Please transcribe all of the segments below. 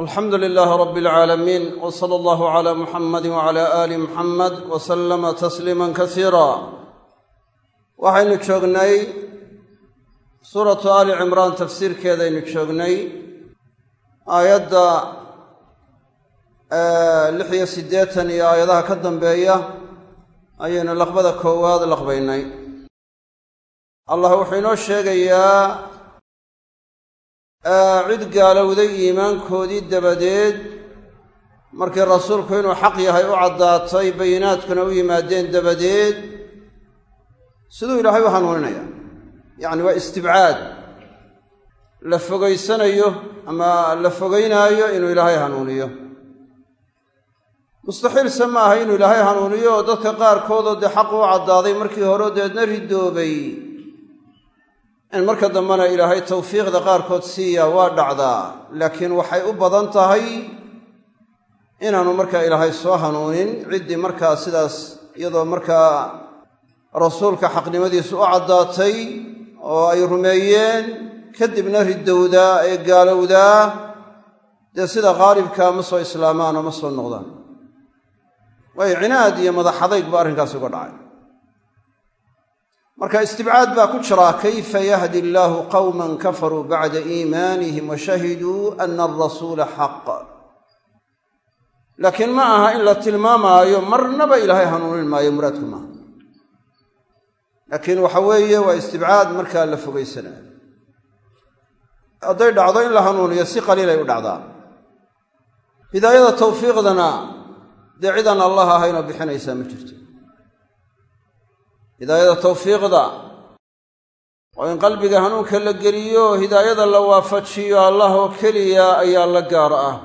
alxamdu lilaahi rabbi alcaalamiin w sala allahu cala muxamadi wacala aali muxamed wa sallama tasliima kasiira waxaynu joognay suuratu aali cimraan tafsiirkeedaynu joognay aayadda lix iyo siddeetan iyo aayadaha ka dambeeya ayaynu laqbada koowaad laqbaynay. Allah wuxuu inoo sheegayaa cid gaalowday iimaankoodii dabadeed markii rasuulku inuu xaq yahay u caddaatay bayinaadkuna u yimaadeen dabadeed siduu ilaahay u hanuuninaya yacni waa istibcaad. La fogaysanayo ama la fogaynaayo inuu ilaahay hanuuniyo. Mustaxiilse ma aha inuu ilaahay hanuuniyo oo dadka qaarkoodoo dee xaq u caddaaday markii hore deedna ridoobay in marka dambena ilaahay tawfiiqda qaarkood siiya waa dhacdaa laakiin waxay u badan tahay inaanu markaa ilaahay soo hanuunin ciddii markaa sidaas iyadoo markaa rasuulka xaqnimadiisu u caddaatay oo ay rumeeyeen kadibna ridowdaa ee gaalowdaa dee sida qaalibkaa ma soo islaamaan oo ma soo noqdaan. Waayo cinaad iyo madaxadayg ba arrinkaasi uga dhacay marka istibcaad baa ku jiraa kayfa yahdi illaahu qawman kafaruu bacda iimaanihim wa shahiduu ana alrasuula xaq laakiin ma aha in la tilmaamaayo marnaba ilaahay hanuunin maayo muraadku maaha laakiin waxa weeye waa istibcaad markaa la fogaysanayo. Hadday dhacdo in la hanuuniyo si qaliilay u dhacdaa. Hidaayada tawfiiqdana dee cidaan allah ahaynoo bixinaysaa ma jirto hidaayada tawfiiqda. Oo in qalbiga hanuunka la geliyo hidaayada la waafajiyo allah oo keliya ayaa la gaar ah.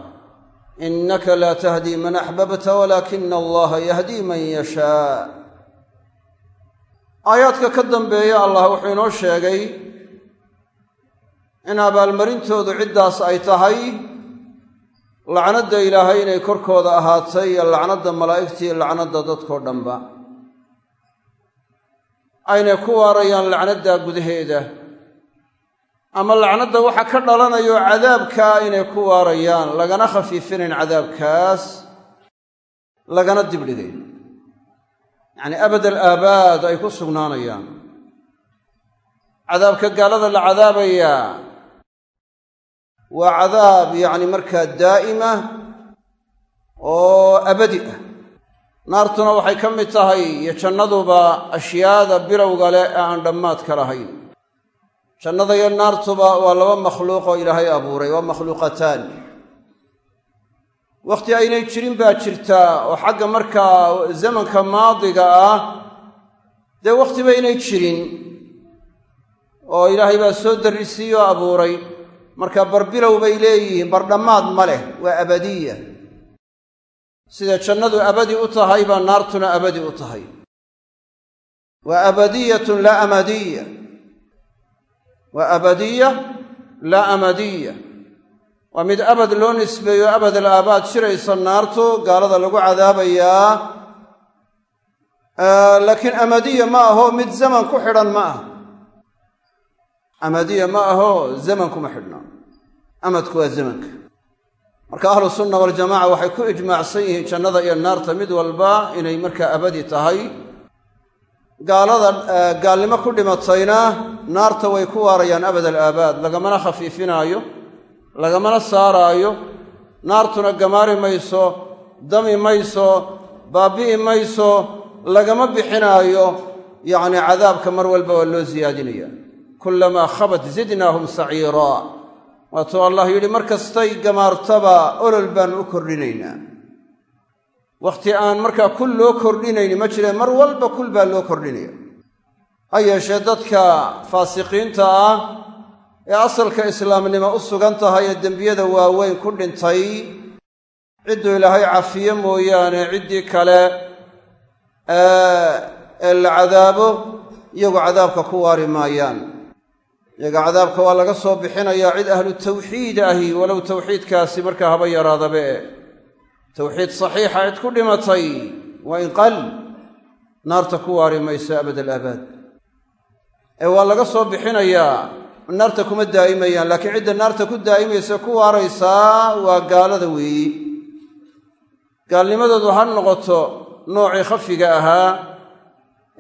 Innaka laa tahdii man axbabta walaakina allaha yahdii man yashaa aayaadka ka dambeeya allah wuxuu inoo sheegay in abaalmarintoodu ciddaas ay tahay lacnadda ilaahay inay korkooda ahaatay iyo lacnadda malaa'igta iyo lacnadda dadkoo dhanba aynay ku waarayaan lacnaddaa gudaheeda. Ama lacnadda waxa ka dhalanayo cadaabkaa inay ku waarayaan lagana khafiifinayn cadaabkaas lagana dibdhigayn yacnii abad al aabaad ay ku sugnaanayaan. Cadaabka gaalada la cadaabayaa waa cadaab yacni markaa daa'ima oo abadi ah naartuna waxay ka mid tahay iyo jannaduba ashyaada bilowga leh ee aan dhammaadka lahayn. Jannada iyo naartuba waa laba makhluuq oo ilaahay abuuray waa makhluuqataan. Wakhti aynay jirin baa jirtaa oo xagga markaa zamanka maadiga ah dee wakhtiba aynay jirin oo ilaahay baa soo darrisiiye oo abuuray. Marka barbilow bay leeyihiin bardhammaad ma leh waa abadiya sida jannadu abadi u tahay baa naartuna abadi u tahay. Waa abadiyatun laa amadiya. Waa abadiya laa amadiya. Waa mid abad loo nisbeeyo abad al aabaad naartu gaalada lagu cadaabayaa laakiin amadiya ma aho mid zaman ku xidhan ma ah amadiya ma aho zaman kuma xidhna. Amadku waa zamanka marka ahlu sunna waljamaca waxay ku ijmaacsan yihiin jannada iyo naarta mid walba inay markaa abadi tahay. Gaalada gaalnimo ku dhimatayna naarta way ku waarayaan abad al aabaad. Lagamana khafiifinaayo lagamana saaraayo. Naartuna gamaari mayso dami mayso baabi'i mayso lagama bixinaayo. Yacni cadaabka mar walba waa loo siyaadinaya kulamaa khabat zidnaahum saciiraa waatuu allah yidhi mar kastay gamaartaba olol baannu u kordhinaynaa. Wakhti aan markaa kul loo kordhinayni ma jireen mar walba kul baa loo kordhinaya. Ha yeeshee dadka faasiqiinta ah ee asalka islaamnimo u sugan tahay ee dembiyada waaweyn ku dhintay cidduu ilaahay cafiye mooyaane ciddii kale ee la cadaabo iyagu cadaabka ku waari maayaan iyaga cadaabka waa laga soo bixinayaa cid ahlu tawxiid ahi walow tawxiidkaasi markaa haba yaraadabe. Tawxiid saxiixa cid ku dhimatay waa inqal naarta ku waari mayso abad al aabaad ee waa laga soo bixinayaa naarta kuma daa'imayaan laakiin cidda naarta ku daa'imaysa ku waaraysaa waa gaalada weeyi. Gaalnimadoodu ha noqoto noocii khafiga ahaa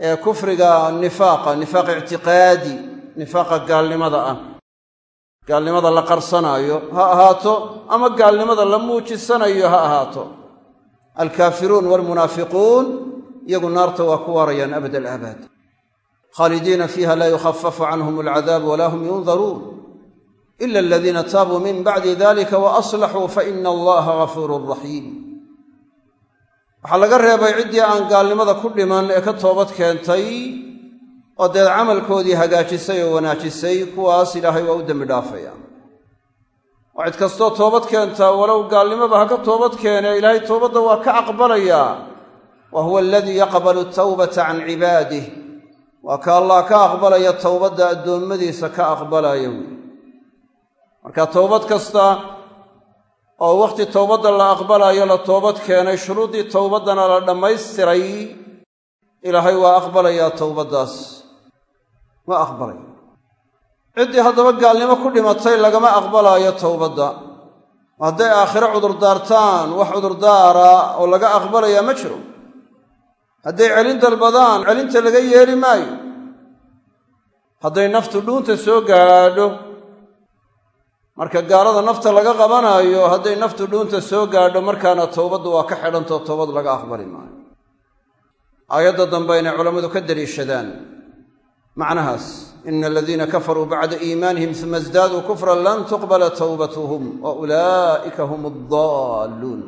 ee kufriga nifaaqa nifaaq ictiqaadi nifaaqa gaalnimada ah. Gaalnimada la qarsanaayo ha ahaato ama gaalnimada la muujisanayo ha ahaato. Alkaafiruun waalmunaafiquun iyagu naarta waa ku waarayaan abad alaabaad khaalidiina fiiha laa yukhafafu canhum alcadaabu walaa hum yundaruun ila aladiina taabuu min bacdi dalika wa aslaxuu faina allaha gafuurun raxiim waxaa laga reebay ciddii aan gaalnimada ku dhiman ee ka toobad keentay oo deed camalkoodii hagaajisay oo wanaajisay kuwaas ilaahay waa u dembi dhaafaya. Oo cid kastoo toobad keentaa walow gaalnimoba ha ka toobad keene ilaahay toobadda waa ka aqbalayaa wa huwa aladii yaqbalu tawbata can cibaadih waa ka allah ka aqbalaya towbadda addoommadiisa ka aqbalaya wey. Marka towbad kasta oo wakhti towbadda la aqbalayo la toobad keenay shuruuddii towbaddana la dhammaystiray ilaahay waa aqbalayaa towbaddaas waa aqbalaya ciddii haddaba gaalnimo ku dhimatay lagama aqbalaayo towbadda. Hadday aakhiro cudurdaartaan wax cudurdaara oo laga aqbalayaa ma jiro. Hadday celin dalbadaan celinta laga yeeli maayo. Hadday naftu dhuunta soo gaadho marka gaalada nafta laga qabanaayo hadday naftu dhuunta soo gaadho markaana towbaddu waa ka xidhantao towbad laga aqbali maayo. Aayadda dambe inay culammadu ka daliishadaan macnahaas ina aladiina kafaruu bacda iimaanihim suma isdaaduu kufran lan tuqbala towbatuhum wa ulaa'ika hum addaalluun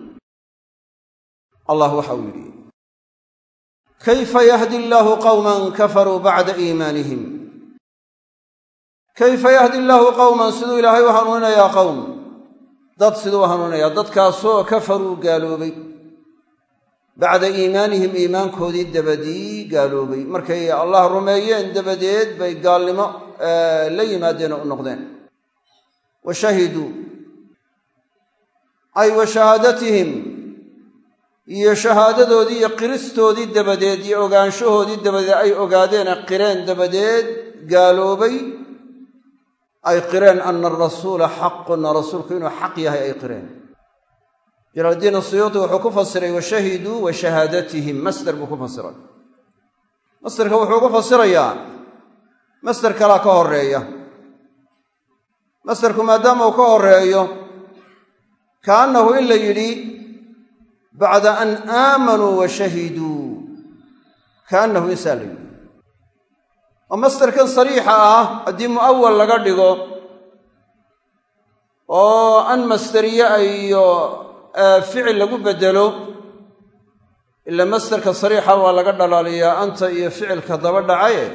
allah waxa uu yidhi kayfa yahdi illaahu qowman kafaruu bacda iimaanihim? Kayfa yahdi illaahu qowman siduu ilaahay u hanuuninayaa qowm dad siduu hanuuninayaa dadkaasoo kafaruu gaaloobay bacda iimaanihim iimaankoodii dabadii gaaloobay. Markay allah rumeeyeen dabadeed bay gaalnimo la yimaadeen oo u noqdeen. Wa shahiduu ay wa shahaadatihim iyo shahaadadoodii iyo qiristoodii dabadeed iyo ogaanshahoodii dabadeed ay ogaadeene qireen dabadeed gaaloobay. Ay qireen ana arasuula xaqun rasuulku inuu xaq yahay ay qireen jalaaldiin asuyuuti wuxuu ku fasiray wa shahiduu wa shahaadatihim masder buu ku fasiray. Masderka wuxuu ku fasirayaa. Masder kalaa ka horreeya masderku maadaama uu ka horeeyo kaannahu in la yidhi bacda an aamanuu wa shahiduu kaannahu insaa la yidhi. Oo masderkan sariixa ah haddii mu'awal laga dhigo oo an masderiye iyo ficil lagu beddelo ila masderka sariixa waa laga dhalaaliyaa anta iyo ficilka daba dhacaye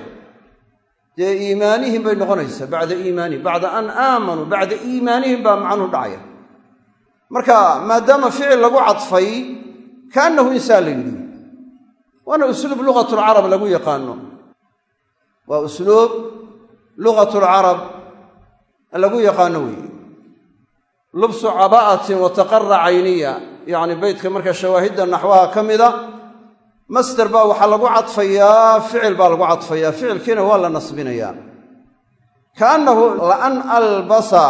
dee iimaanihim bay noqonaysaa bacda iimaanihim bacda an aamanuu bacda iimaanihim baa macnuhu dhacaya. Marka maadaama ficil lagu cadfay kaannahu insaan la yidhi waana usluub lugatulcarab lagu yaqaano. Waa usluub lugatulcarab lagu yaqaano weeye lubsu caba'atin wa taqara cayniya. Yacni beytka marka shawaahidda naxwaha ka mida masder baa waxaa lagu cadfayaa ficil baa lagu cadfayaa. Ficilkiina waa la nasbinayaa. Kaannahu laan albasa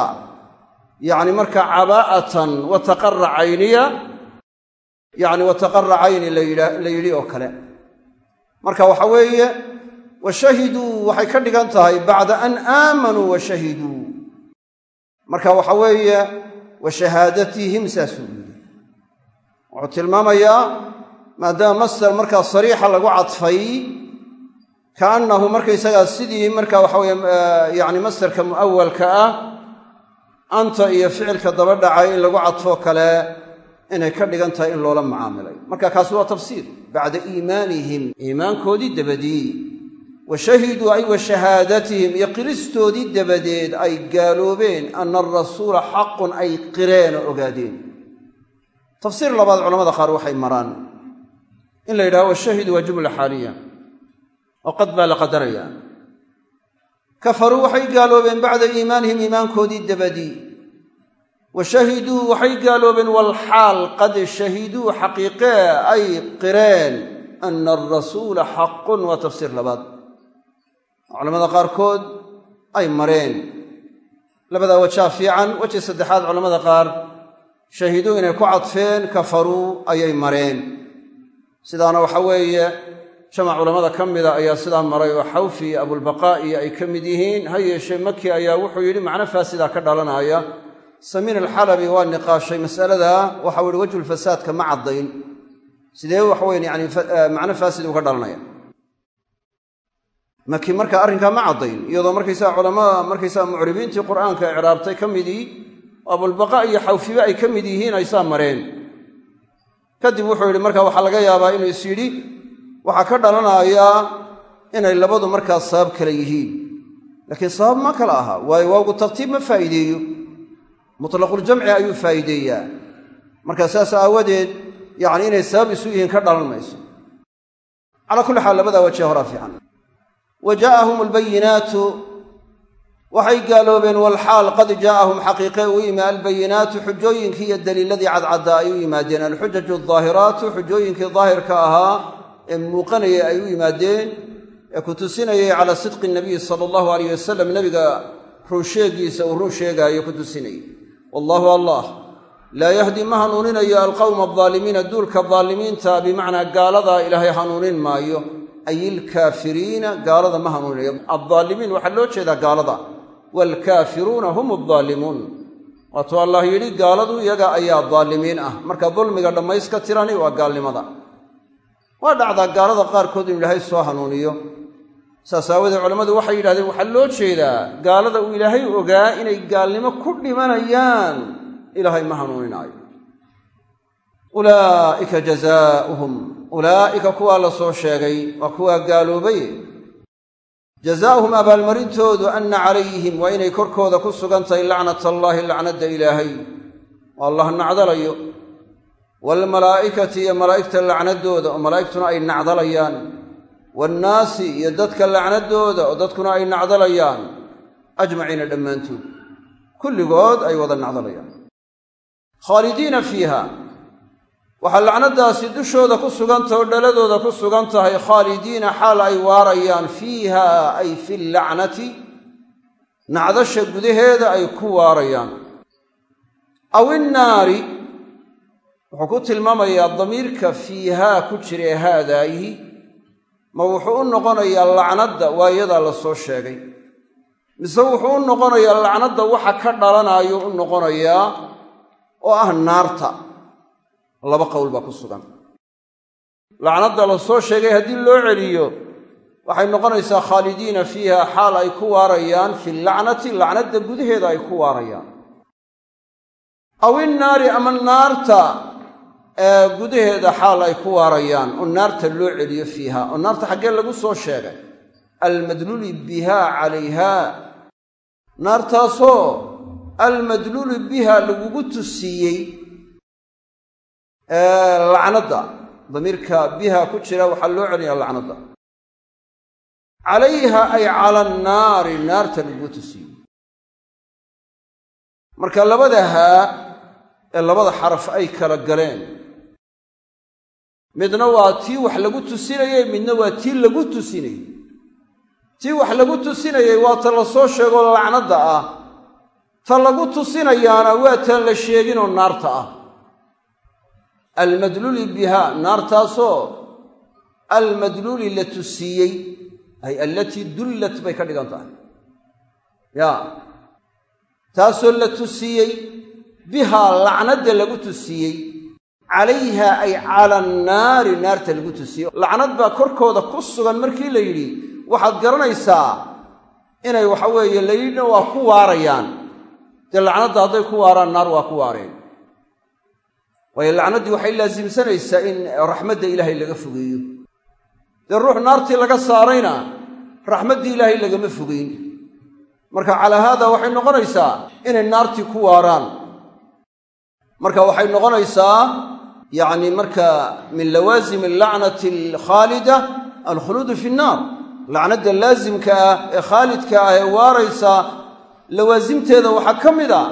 yacni marka cabaa'atan wa taqara cayniya yacni wa taqara cayni la yidhi oo kale. Marka waxa weeye wa shahiduu waxay ka dhigan tahay bacda an aamanuu wa marka waxa weeye wa shahaadatihim saasuu yidhi wuxuu tilmaamayaa maadaama masder markaa sariixa lagu cadfay kaannahu markaysagaa sidii marka waxa weye yani masderka mu'awalka ah anta iyo ficilka daba dhacay in lagu cadfoo kale inay ka dhigan tahay in loola macaamilay marka kaasi waa tafsiir bacda iimaanihim iimaankoodii dabadii wa shahiduu ay wa shahaadatihim iyo qiristoodii dabadeed ay gaaloobeen ana arasuula xaqun ay qireen oo ogaadeen. Tafsiir labaad culamada qaar waxay maraan in la yidhaho washahidu waa jumla xaaliya oo qad baa la qadaraya kafaruu waxay gaaloobeen bacda iimaanihim iimaankoodii dabadii. Wa shahiduu waxay gaaloobeen walxaal qad shahiduu xaqiiqee ay qireen ana arasuula xaqun. Waa tafsiir labaad culamada qaarkood ay mareen. Labadaa wajaa fiican weji saddexaad culamada qaar shahiduu inay ku cadfeen kafaruu ayay mareen. Sidaana waxa weeye jamac culammada ka mida ayaa sidaa maray oo xawfi iyo abulbaqaa'i ay ka mid yihiin. Ha yeeshee maki ayaa wuxuu yidhi macno faasidaa ka dhalanaya. Samiin alxalabi waa niqaashay mas'aladaa waxau yihi wejhulfasaadka ma caddayn. Sidee waxaweyn yani macno faasid uga dhalanaya maki markaa arrinkaa ma caddayn iyadoo markaysaa culamada markaysaa mucribiintii qur'aanka icraabtay ka midii abulbaqa iyo xawfiba ay ka mid yihiin ay saa mareen. Kadib wuxuu yidhi marka waxaa laga yaabaa inuu is yidhi waxaa ka dhalanayaa inay labadu markaas sabab kale yihiin. Laakiin sabab ma kala aha waayo waawgu tartiib ma faa'iideeyo. Mutlaquljamci ayuu faa'iideeyaa. Marka saas aawadeed yacni inay sabab isu yihiin ka dhalan mayso. Calaa kulli xaal labadaa wajee horaa fiican wa jaa'ahum albayinaatu waxay gaaloobeen walxaal qad jaa'ahum xaqiiqe u yimi albayinaatu xujooyinkii iyo daliiladii cadcadda ay u yimaadeen alxujaju aldaahiraatu xujooyinkii daahirka ahaa ee muuqanayay ay u yimaadeen ee ku tusinayay calaa sidqi nabiyi sala allahu alayh wasalam nebiga runsheegiisa uu run sheegaayo ku tusinayay wallaahu allah laa yahdi ma hanuuninayo alqowma aldaalimiina duulka daalimiinta bimacnaa gaaladaa ilaahay hanuunin maayo ay ilkaafiriina gaalada ma hanuuninayo addaalimiin waxaa loo jeedaa gaalada waalkaafiruuna hum addaalimuun waatuu allah yidhi gaaladu iyaga ayaa daalimiin ah marka dulmiga dhammayska tirani waa gaalnimada waa dhacdaa gaalada qaarkood inu ilaahay soo hanuuniyo saas aawadeed culammadu waxay yidhahdeen waxaa loo jeedaa gaalada uu ilaahay ogaa inay gaalnimo ku dhimanayaan ilaahay ma hanuuninaayo ulaa'ika jazaauhum ulaa'ika kuwaa la soo sheegay waa kuwaa gaaloobay jazaa'uhum abaalmarintoodu anna calayhim waa inay korkooda ku sugan tahay lacnat allaahi lacnadda ilaahay. Oo allah nacdalayo. Waalmalaa'ikati iyo malaa'igta lacnaddooda oo malaa'igtuna ay nacdalayaan. Waannaasi iyo dadka lacnaddooda oo dadkuna ay nacdalayaan. Ajmaciina dhammaantood. Kulligood ay wada nacdalayaan. Khaalidiina fiiha waxaa lacnadaasi dushooda ku sugantah oo dhaladooda ku sugan tahay khaalidiina xaal ay waarayaan fiiha ay fi lacnati. Nacdasha gudaheeda ay ku waarayaan. Aw innaari wuxuu ku tilmaamayaa damiirka fiihaa ku jira haadaayi ma wuxuu u noqonayaa lacnadda waa iyadaa la soo sheegay. Mise wuxuu u noqonayaa lacnadda waxa ka dhalanayo u noqonayaa oo ah naarta laba qowl baa ku sugan. Lacnadda la soo sheegay haddii loo celiyo waxay noqonaysaa khaalidiina fiiha xaal ay ku waarayaan fi lacnati lacnadda gudaheeda ay ku waarayaan. Aw innaari ama naarta ee gudaheeda xaal ay ku waarayaan oo naarta loo celiyo fiiha oo naarta xaggee lagu soo sheegay. Almadluuli biha calayha naartaasoo almadluulu biha lagugu tusiiyey lacnadda. Damiirka biha ku jira waxaa loo celinayaa lacnadda. Calayha ay cala annaari naarta lagugu tusiiyey marka labada haa ee labada xaraf ay kala galeen midna waa tii wax lagu tusinayey midna waa tii lagu tusinayey. Tii wax lagu tusinayey waa ta la soo sheegoo lacnadda ah. Ta lagu tusinayaana waa taan la sheeginoo naarta ah almadluuli biha naartaasoo almadluuli la tusiiyey ay allatii dullat bay ka dhigan tahay. Ya. Taasoo la tusiiyey bihaa lacnadda lagu tusiiyey calayha ay cala annaari naarta lagu tusiyey lacnad baa korkooda ku sugan markii la yidhi waxaad garanaysaa inay waxa weeye la yidhina waa ku waarayaan. Dee lacnadda hadday ku waaraan naar waa ku waareen waayo lacnaddii waxay laasimsanaysaa in raxmadda ilaahay laga fogeeyo. Dee ruux naartii laga saarayna raxmaddii ilaahay lagama fogeyn. Marka calaa haada waxay noqonaysaa inay naartii ku waaraan. Marka waxay noqonaysaa yacni marka min lawaasimi allacnati alkhaalida alkhuluudu fi nnaar lacnadda laasimka ah ee khaalidka ah ee waaraysa lawaasimteeda waxaa ka mid a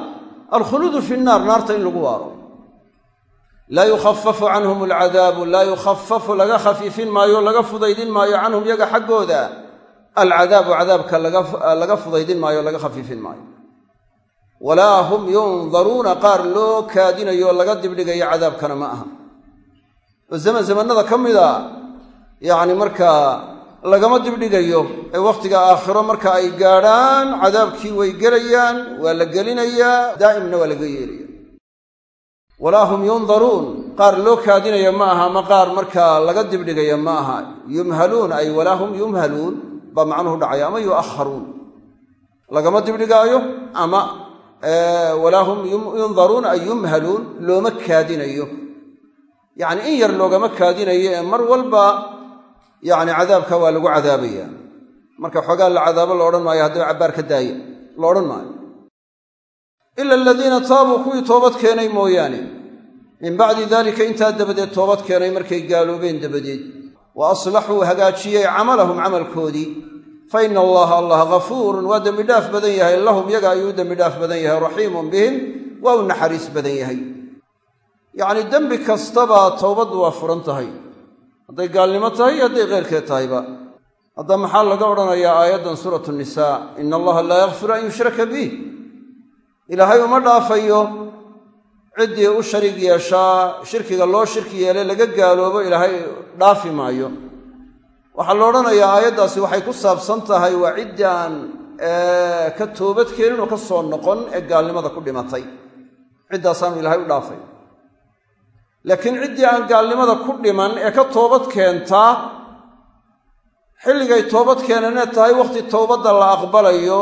alkhuluudu fi nnaar naarta in lagu waaro laa yukhafafu canhum alcadaabu laa yukhafafu laga khafiifin maayo laga fudaydin maayo canhum yaga xaggooda. Alcadaabu cadaabka laga fudaydin maayo laga khafiifin maayo. Walaa hum yundaruuna qaar loo kaadinayo laga dibdhigayo cadaabkana ma aha. Oo zaman zamannada ka mida yacni markaa lagama dibdhigayo ee wakhtiga aakhiro marka ay gaadhaan cadaabkii way gelayaan waa la gelinayaa daa'imna waa laga yeelaya walaa hum yundaruun. Qaar loo kaadinaya ma aha ama qaar markaa laga dibdhigaya ma aha. Yumhaluun ay walaa hum yumhaluun baa macnuhu dhacaya ama yu'akharuun. Lagama dibdhigaayo ama walaa hum yundaruun ay yumhaluun looma kaadinayo. Yacni in yar loogama kaadinayo ee mar walba yacni cadaabka waa lagu cadaabaya marka xoogaa la cadaabo la odhan maayo haddaba cabbaar ka daaya la odhan maayo ila aladiina taabuu kuwii toobad keenay mooyaane min bacdi daalika intaa dabadeed toobad keenay markay gaaloobeen dabadeed wa aslaxuu hagaajiyey camalahum camalkoodii fa ina allaha allah gafuurun waa dembidhaaf badan yahay lahum yaga ayuu dembidhaaf badan yahay raxiimun bihim waa u naxariis badan yahay yacnii dembi kastaba towbaddu waa furan tahay hadday gaalnimo tahay iyo hadday keyrkeed tahayba hadda maxaa laga odhanayaa aayaddan suuratu nisaa ina allaha laa yakfiru an yushraka bih ilaahay uma dhaafayo. Ciddii u shariig yeeshaa shirkiga loo shirki yeelay laga gaaloobo ilaahay dhaafi maayo. Waxaa la odhanayaa aayaddaasi waxay ku saabsan tahay waa ciddii aan ka toobad keenin oo ka soo noqon ee gaalnimada ku dhimatay. Ciddaasaanu ilaahay u dhaafay. Laakiin ciddii aan gaalnimada ku dhiman ee ka toobad keentaa xilligay toobad keenanee tahay wakhti towbadda la aqbalayo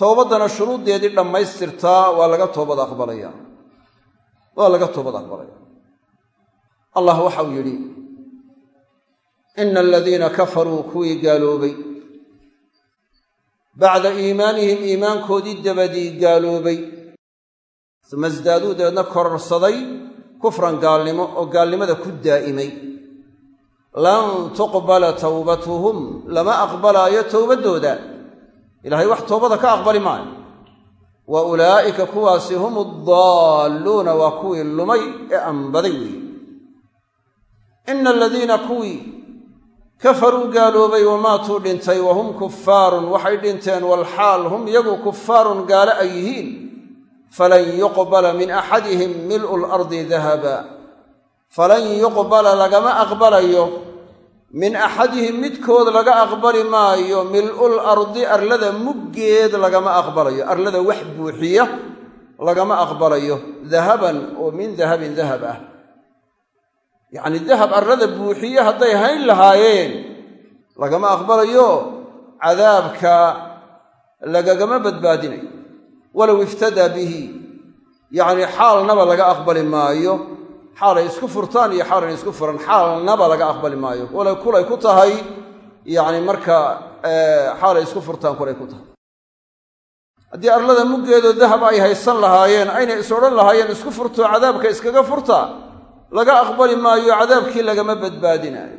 towbaddana shuruuddeedii dhammaystirtaa waa laga toobad aqbalaya. Waa laga toobad aqbalaya. Allah waxau yidhi ina aladiina kafaruu kuwii gaaloobay. Bacda iimaanihim iimaankoodii dabadii gaaloobay. Uma isdaaduu dabeedna kororsaday kufran gaalnimo oo gaalnimada ku daa'imay. Lan tuqbala towbatuhum lama aqbalaayo towbaddooda ilaahay wax toobada ka aqbali maayo. Wa ulaa'ika kuwaasi hum addaalluuna waa kuwii lumay ee anbaday weeye ina aladiina kuwii kafaruu gaaloobay wamaatuu dhintay wa hum kufaarun waxay dhinteen walxaal hum iyagu kufaarun gaalo ay yihiin. Falan yuqbala min axadihim mil'u lardi dahaba falan yuqbala lagama aqbalayo min axadihim midkood laga aqbali maayo mil'ul ardi arlada muggeed lagama aqbalayo arlada wax buuxiya lagama aqbalayo dahaban oo min dahabin dahab ah. Yacnii dahab arlada buuxiye hadday hayn lahaayeen lagama aqbalayo cadaabka lagagama badbaadinayo. Walow iftadaa bihi yacnii xaalnaba laga aqbali maayo xaalay isku furtaan iyo xaalan isku furan xaalnaba laga aqbali maayo. Wala kulay ku tahay yacni marka xaalay isku furtaan kulay ku tahay. Haddii arlada muggeedoo dahab ay haysan lahaayeen aynay is odhan lahaayeen isku furto cadaabka iskaga furta laga aqbali maayo cadaabkii lagama badbaadinaayo.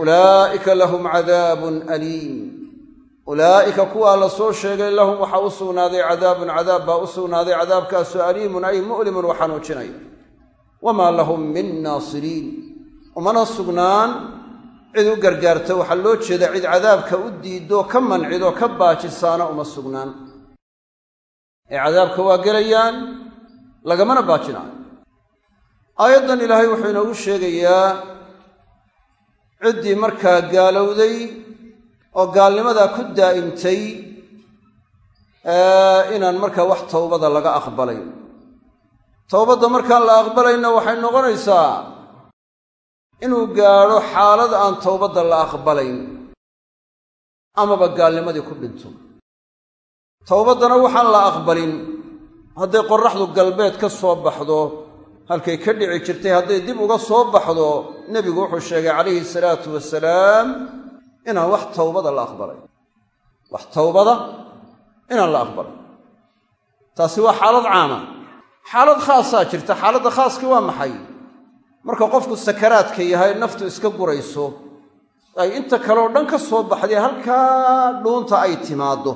Ulaa'ika lahum cadaabun aliim. Ulaa'ika kuwaa la soo sheegay lahum waxaa u sugnaaday cadaabun cadaab baa u sugnaaday cadaabkaasu aliimun ay mu'limun wa xanuujinaya wamaa lahum min naasiriin umana sugnaan cid u gargaarta waxaa loo jeeda cid cadaabka u diidoo ka mancido ka baajisaana uma sugnaan. Ee cadaabka waa gelayaan lagamana baajinaayo aayaddan ilaahay wuxuu inoogu sheegayaa ciddii markaa gaalowday oo gaalnimadaa ku daa'imtay inaan markaa wax towbada laga aqbalay towbadda markaan la aqbalayna waxay noqonaysaa inuu gaadho xaalad aan towbadda la aqbalayn amaba gaalnimadii ku dhinto. Towbaddana waxaan la aqbalin hadday qorraxdu galbeed ka soo baxdo halkay ka dhici jirtay hadday dib uga soo baxdo nebigu wuxuu sheegay calayhi salaatu wasalaam inaan wax towbada la aqbalay. Wax towbada inaan la aqbalay. Taasi waa xaalad caama xaalad khaasaa jirta xaaladda khaaskii waa maxay? Marka qofku sakaraadka yahay naftu iska gurayso ay inta kaleoo dhan ka soo baxday halkaa dhuunta ay timaaddo.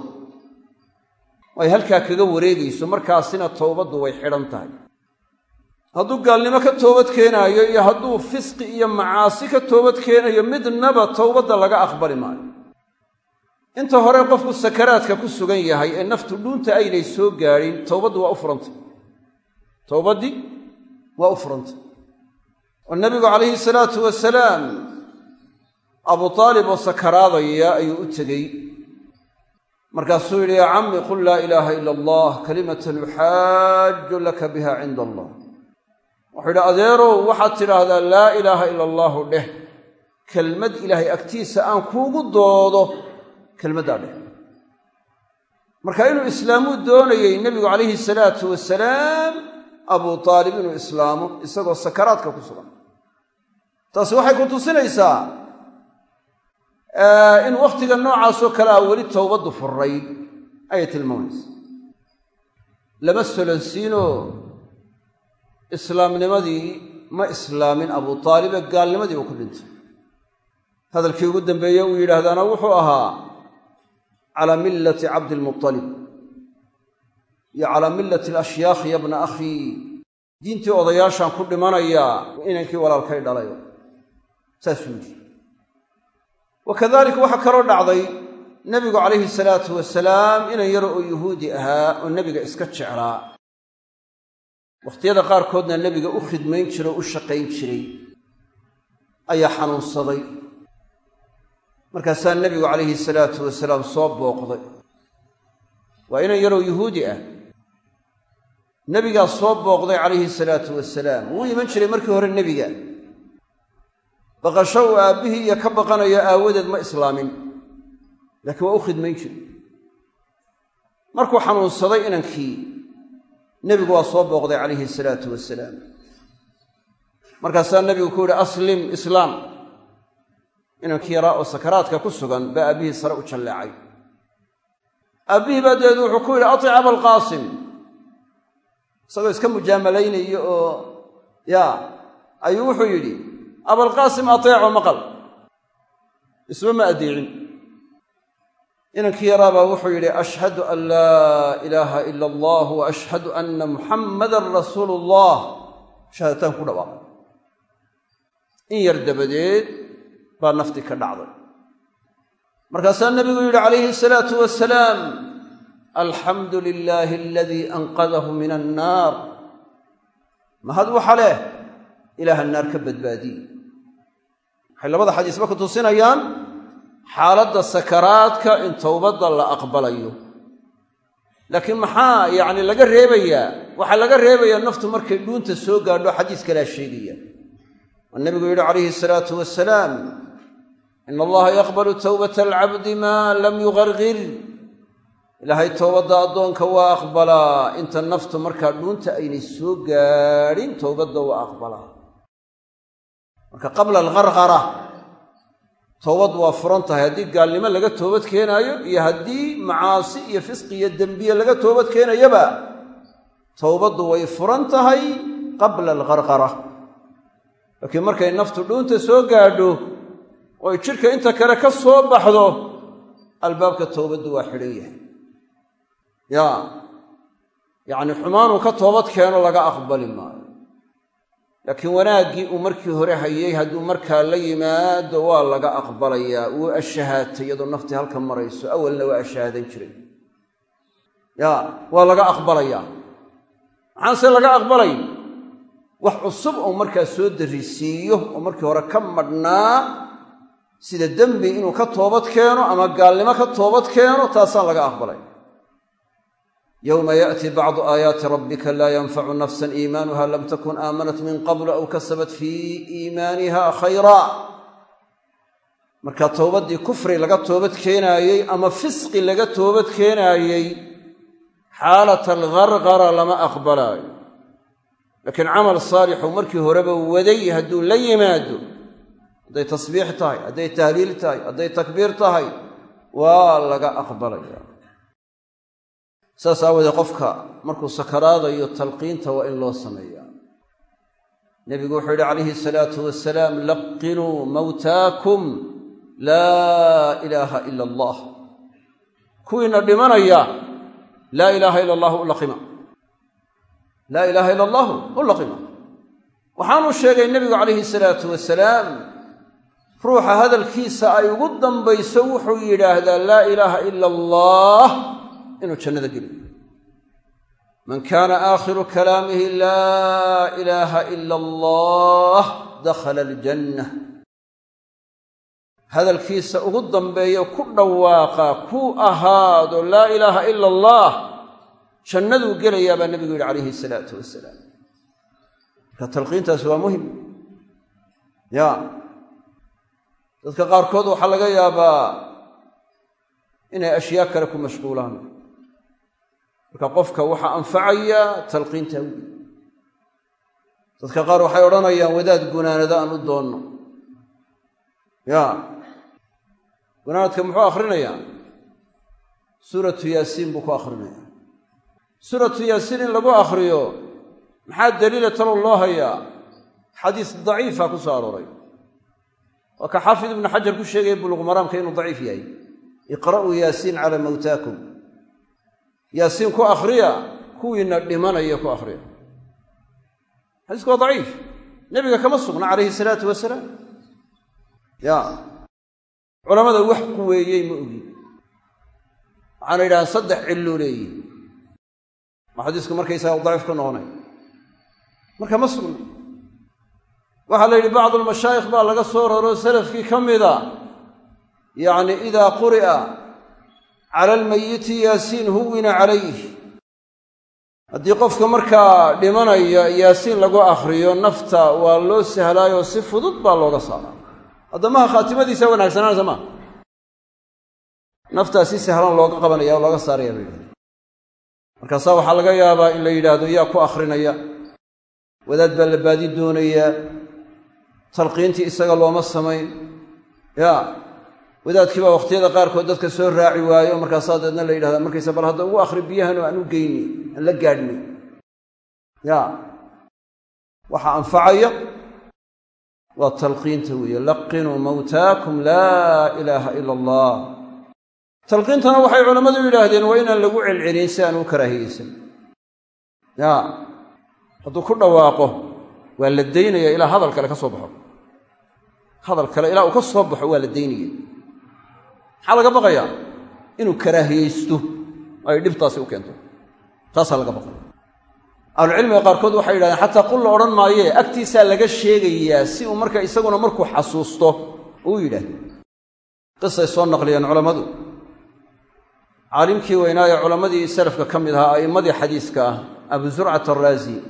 Ay halkaa kaga wareegayso markaasina towbaddu way xidhan tahay. Hadduu gaalnimo ka toobad keenaayo iyo hadduu fisqi iyo macaasi ka toobad keenayo midnaba towbadda laga aqbali maayo. Inta hore qofku sakaraadka ku sugan yahay ee naftu dhuunta aynay soo gaadhin towbaddu waa u furantay towbaddii waa u furantay oo nabigu calayhi salaatu wasalaam abu aalib oo sakaraadaya ayuu u tegey. Markaasuu yidhi yaa cammi qul laa ilaaha ila allah kalimatan yuxaaju laka biha cinda allah. Wuxuu yidhi adeerow waxaad tidhaahdaa laa ilaaha ila allaahu dheh. Kelmad ilaahay agtiisa aan kuugu doodo kelmaddaa dheh. Marka inuu islaamuu doonayey nebigu calayhi salaatu wasalaam abuu aalib inuu islaamo isagoo sakaraadka ku sugan. Taasi waxay ku tusinaysaa in wakhtiga noocaasoo kale ah weli towbaddu furayd ayay tilmaamaysaa. Lama solansiinoo islaamnimadii ma islaamin abuu taalibe gaalnimadii uu ku dhintay. Hadalkii ugu dambeeye uu yidhaahdaana wuxuu ahaa calaa millati cabdilmualib iyo calaa millati alashyaakhi ya bna akhii diintii odayaashaan ku dhimanayaa inankii walaalkay dhalayo. Saasuu yidhi. Wa kadalik waxaa kaloo dhacday nebigu calayhi salaatu wasalaam inan yaro oo yuhuudi ahaa oo nebiga iska jeclaa. Wakhtiyada qaarkoodna nebiga u khidmayn jiray oo u shaqayn jiray ayaa xanuunsaday. Markaasaa nebigu calayhi salaatu wasalaam soo booqday. Waa inan yaroo yuhuudi ah nebigaa soo booqday calayhi salaatu wasalaam wuu iman jiray markii hore nebiga. Baqasho uu aabbihii iyo ka baqanayo aawadeed ma islaamin. Laakiin waa u khidmayn jiray. Markuu xanuunsaday inankii nebigu waa soo booqday calayhi salaatu wasalaam markaasaa nebigu ku yidhi aslim islaam. Inankii yaraa oo sakaraadka ku sugan baa aabbihii sare u jalleecay. Aabbihii baa dabeed wuxuu ku yidhi atic abalqaasim isagoo iska mujaamalaynayo oo yaa ayuu wuxuu yidhi abalqaasim ateeco maqal. Isma ma addeecin inankii yaraabaa wuxuu yidhi ashhadu an laa ilaaha ila allah wa ashhadu anna muxammadan rasuulu ullah shahaadataan ku dhawaaqay in yar dabadeed baa nafti ka dhacday. Markaasaa nebigu yidhi calayhi salaatu wasalaam alxamdu lilaahi aladii anqadahu min annaar mahad waxa leh ilaaha naar ka badbaadiyey waxay labada xadiisba ku tusinayaan xaaladda sakaraadka in towbadda la aqbalayo. Laakiin maxaa yacni laga reebayaa waxaa laga reebayaa naftu markay dhuunta soo gaadho xadiis kalea sheegaya. Oo nebigu yidhi calayhi salaatu wasalaam ina allaha yaqbalu towbata alcabdi maa lam yuqarqir ilaahay towbadda addoonka waa aqbalaa. Inta naftu markaa dhuunta aynay soo gaadhin towbadda waa aqbalaa. Marka qabla alqarqara towbad waa furan tahay. Haddii gaalnimo laga toobad keenaayo iyo haddii macaasi iyo fisqi iyo dembiye laga toobad keenayaba towbaddu way furan tahay qabla alqarqara laakiin markay naftu dhuunta soo gaadho oo ay jidhka inta kale ka soo baxdo albaabka towbaddu waa xidhan yahay yaa yacni xumaanuu ka toobad keeno laga aqbali maayo. Laakiin wanaaggii uu markii hore hayay hadduu markaa la yimaado waa laga aqbalayaa. Wuu ashahaatay iyadoo naftii halka marayso awalna waa ashahaadan jiray. Ya waa laga aqbalayaa. Maxaanse laga aqbalay. Wax cusub oo markaa soo darisiiyo oo markii hore ka madhnaa sida dembi inuu ka toobad keeno ama gaalnimo ka toobad keeno taasaan laga aqbalay yowma yaأti bacdu aayaati rabbika laa yanfacu nafsa iimaanuha lam takun aamanat min qablu aw kasabat fii iimaaniha khayra marka towbaddii kufri laga toobad keenaayey ama fisqi laga toobad keenaayey xaalata algarqara lama aqbalaayo laakiin camal saalixu markii horeba waday hadduu la yimaado hadday tasbiix tahay hadday tahliil tahay hadday takbiir tahay waa laga aqbalaya saas aawoodee qofka markuu sakaraadayo talqiinta waa in loo sameeyaa. Nebigu wuxuu yidhi calayhi salaatu wasalaam laqinuu mawtaakum laa ilaaha ila allah. Kuwiina dhimanaya laa ilaaha ila allahu u laqima. Laa ilaaha ila allahu u laqima. Waxaanuu sheegay nebigu calayhi salaatu wasalaam ruuxa hadalkiisa ay ugu dambayso wuxuu yidhaahdaa laa ilaaha ila allah inuu jannada geliyo. Man kaana aakhiru kalaamihi laa ilaaha ila allah dakhala aljanna hadalkiisa ugu dambeeyo ku dhawaaqa ku ahaado laa ilaaha ila allah jannaduu gelayaa baa nebigu yidhi calayhi salaatu wasalaam marka talqiintaasi waa muhiim. Ya. Dadka qaarkood waxaa laga yaabaa inay ashyaa kale ku mashquulaan marka qofka waxaa anfacaya talqiinta wi dadka qaar waxay odhanayaan wadaad gunaanada aan u doonno. Ya. Gunaanadka muxuu akhrinayaa suuratu yaasiin buu ku akhrinayaa suuratu yaasiin in lagu akhriyo maxaa daliila talow loo hayaa xadiis daciifa ku soo arooray. Waa ka xaafid ibnu xajar ku sheegaya buluqmaraamka inuu daciif yahay. Iqra'uu yaasiin calaa mawtaakum yaasiin ku akhriya kuwiina dhimanaya ku akhriya. Xadiisku waa daciif. Nebiga kama sugna calayhi salaatu wasalaam. Ya. Culamada wax quweeyey ma ogin waxaana yidhahaan saddex cilluu leeyihi ma xadiisku markaysaga daciif ka noqonay? Marka ma sugna. Waxaa la yidhi bacdu lmashaayikh baa laga soo raro salafkii ka mida. Yacni idaa quri'a cala almayiti yaasiin huwina calayh haddii qofka markaa dhimanaya yaasiin lagu akhriyo nafta waa loo sahlaayoo si fudud baa looga saaraa. Haddamaha khaatimadiisa wanaagsanaanaysa maa naftaa si sahlan looga qabanaya oo looga saaraya ba yidhahda markaasaa waxaa laga yaabaa in la yidhaahdo yaa ku akhrinaya wadaad baa la baadi doonayaa talqiintii isaga looma samayn. Ya wadaadkii baa wakhtiyada qaarkood dadka soo raaci waayo markaasaa deedna la yidhahdaa markaysa bal hadda ugu akhri biyahanoo aan u geyni aan la gaadhni. Ya waxaa anfacaya waa talqiinta weeye. Laqinuu mawtaakum laa ilaaha ila allah. Talqiintana waxay culammadu yidhaahdeen waa inaan lagu celcelin si aan u karaahiyeysan ya hadduu ku dhawaaqo waa la daynaya ilaa hadal kale ka soo baxo. Hadal kale ilaa uu ka soo baxo waa la daynaya maxaa laga baqayaa inuu karaahiyeysto ay dhibtaasi u keento. Taasaa laga baqaya. Ahlucilmiga qaarkood waxay yidhahdeen xataa qul la odhan maayee agtiisaa laga sheegayaa si uu marka isaguna markuu xasuusto uu yidhaahdo. Qisay soo naqliyeen culammadu. Caalimkii weynaaye culammadii salafka ka mid ahaa a'immadii xadiiska ah abu zurcat araazi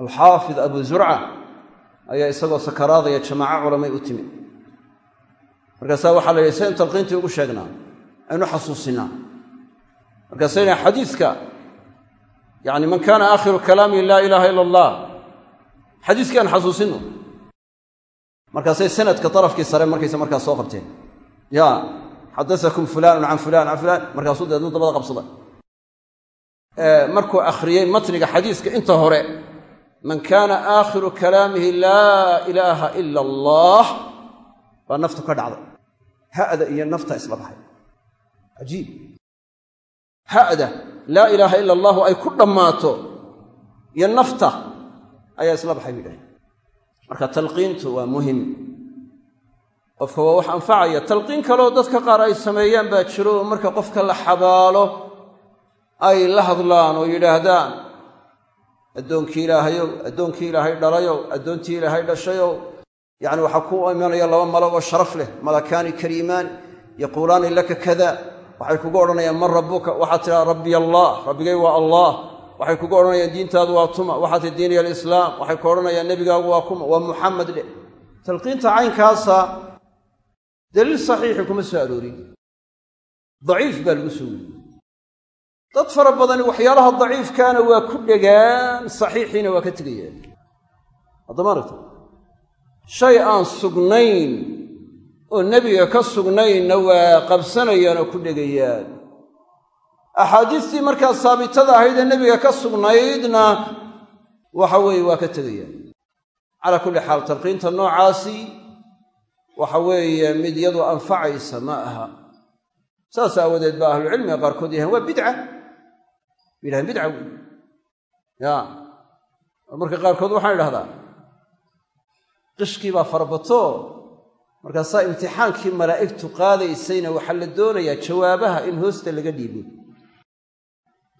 alxaafid abu zurca ayaa isagoo sakaraadaya jamaaco culamay u timi markaasaa waxaa la yidhi sayn talqiintii ugu sheegnaa aynu xasuusinaa markaasayna xadiiska yani man kaana aakhiru kalaami laa ilaaha ila allah xadiiskii aan xasuusinno markaasay sanadka darafkii sare markaysa markaas soo qabteen. Ya xadaakum fulaanun can fulan can fulaan. Markaasuu deedna dabada qabsada markuu akhriyey matniga xadiiska inta hore man kaana aakhiru kalaamihi laa ilaaha ila allah baa naftu ka dhacday ha'da iyo nafta isla baxay cajiib ha'da laa ilaaha ila allahu ay ku dhammaato iyo nafta ayaa isla baxay bu yidhahay marka talqiintu waa muhiim. Qofka waa wax anfacaya. Talqiin kaleo dadka qaar ay sameeyaan baa jiro. Oo marka qofka la xabaalo ay la hadlaan oo yidhaahdaan addoonkii ilaahayow addoonkii ilaahay dhalayow addoontii ilaahay dhashayow yacni waxaa ku imanaya laba malo oo sharaf leh. Malakaani kariimaani yaquulaani laka kada. Waxay kugu odhanayaan man rabbuka? Waxaad tidhaha rabbiy allah. Rabbigay waa allah. Waxay kugu odhanayaan diintaadu waa tuma. Waxaad tihi diiniya alislaam. Waxay ku odhanayaan nebigaagu waa kuma. Waa muxamed dheh talqiinta caynkaasa daliil saxiixi kuma soo aroorin. Daciif baa lagu soo weriyey dad fara badani waxyaalaha daciifkaana waa ku dhegaan saxiixiina waa ka tegayaan shay aan sugnayn oo nebiga ka sugnaynna waa qabsanayaan oo ku dhegayaan. Axaadiistii markaa saabitada ahayd ee nebiga ka sugnaydna waxa weeye waa ka tegayaan. Calaa kulli xaal talqiinta noocaasi waxa weeye mid iyadu anfacaysa ma aha. Saas aawadeed ba ahlucilmiga qaarkood yahaan waa bidca. Yidhahaan bidca wey ya marka qaarkood waxaan idhahdaa qishkii baa farabato markaasaa imtixaankii malaa'igtu qaadaysayna waxaa la doonayaa jawaabaha in hoosta laga dhiibo.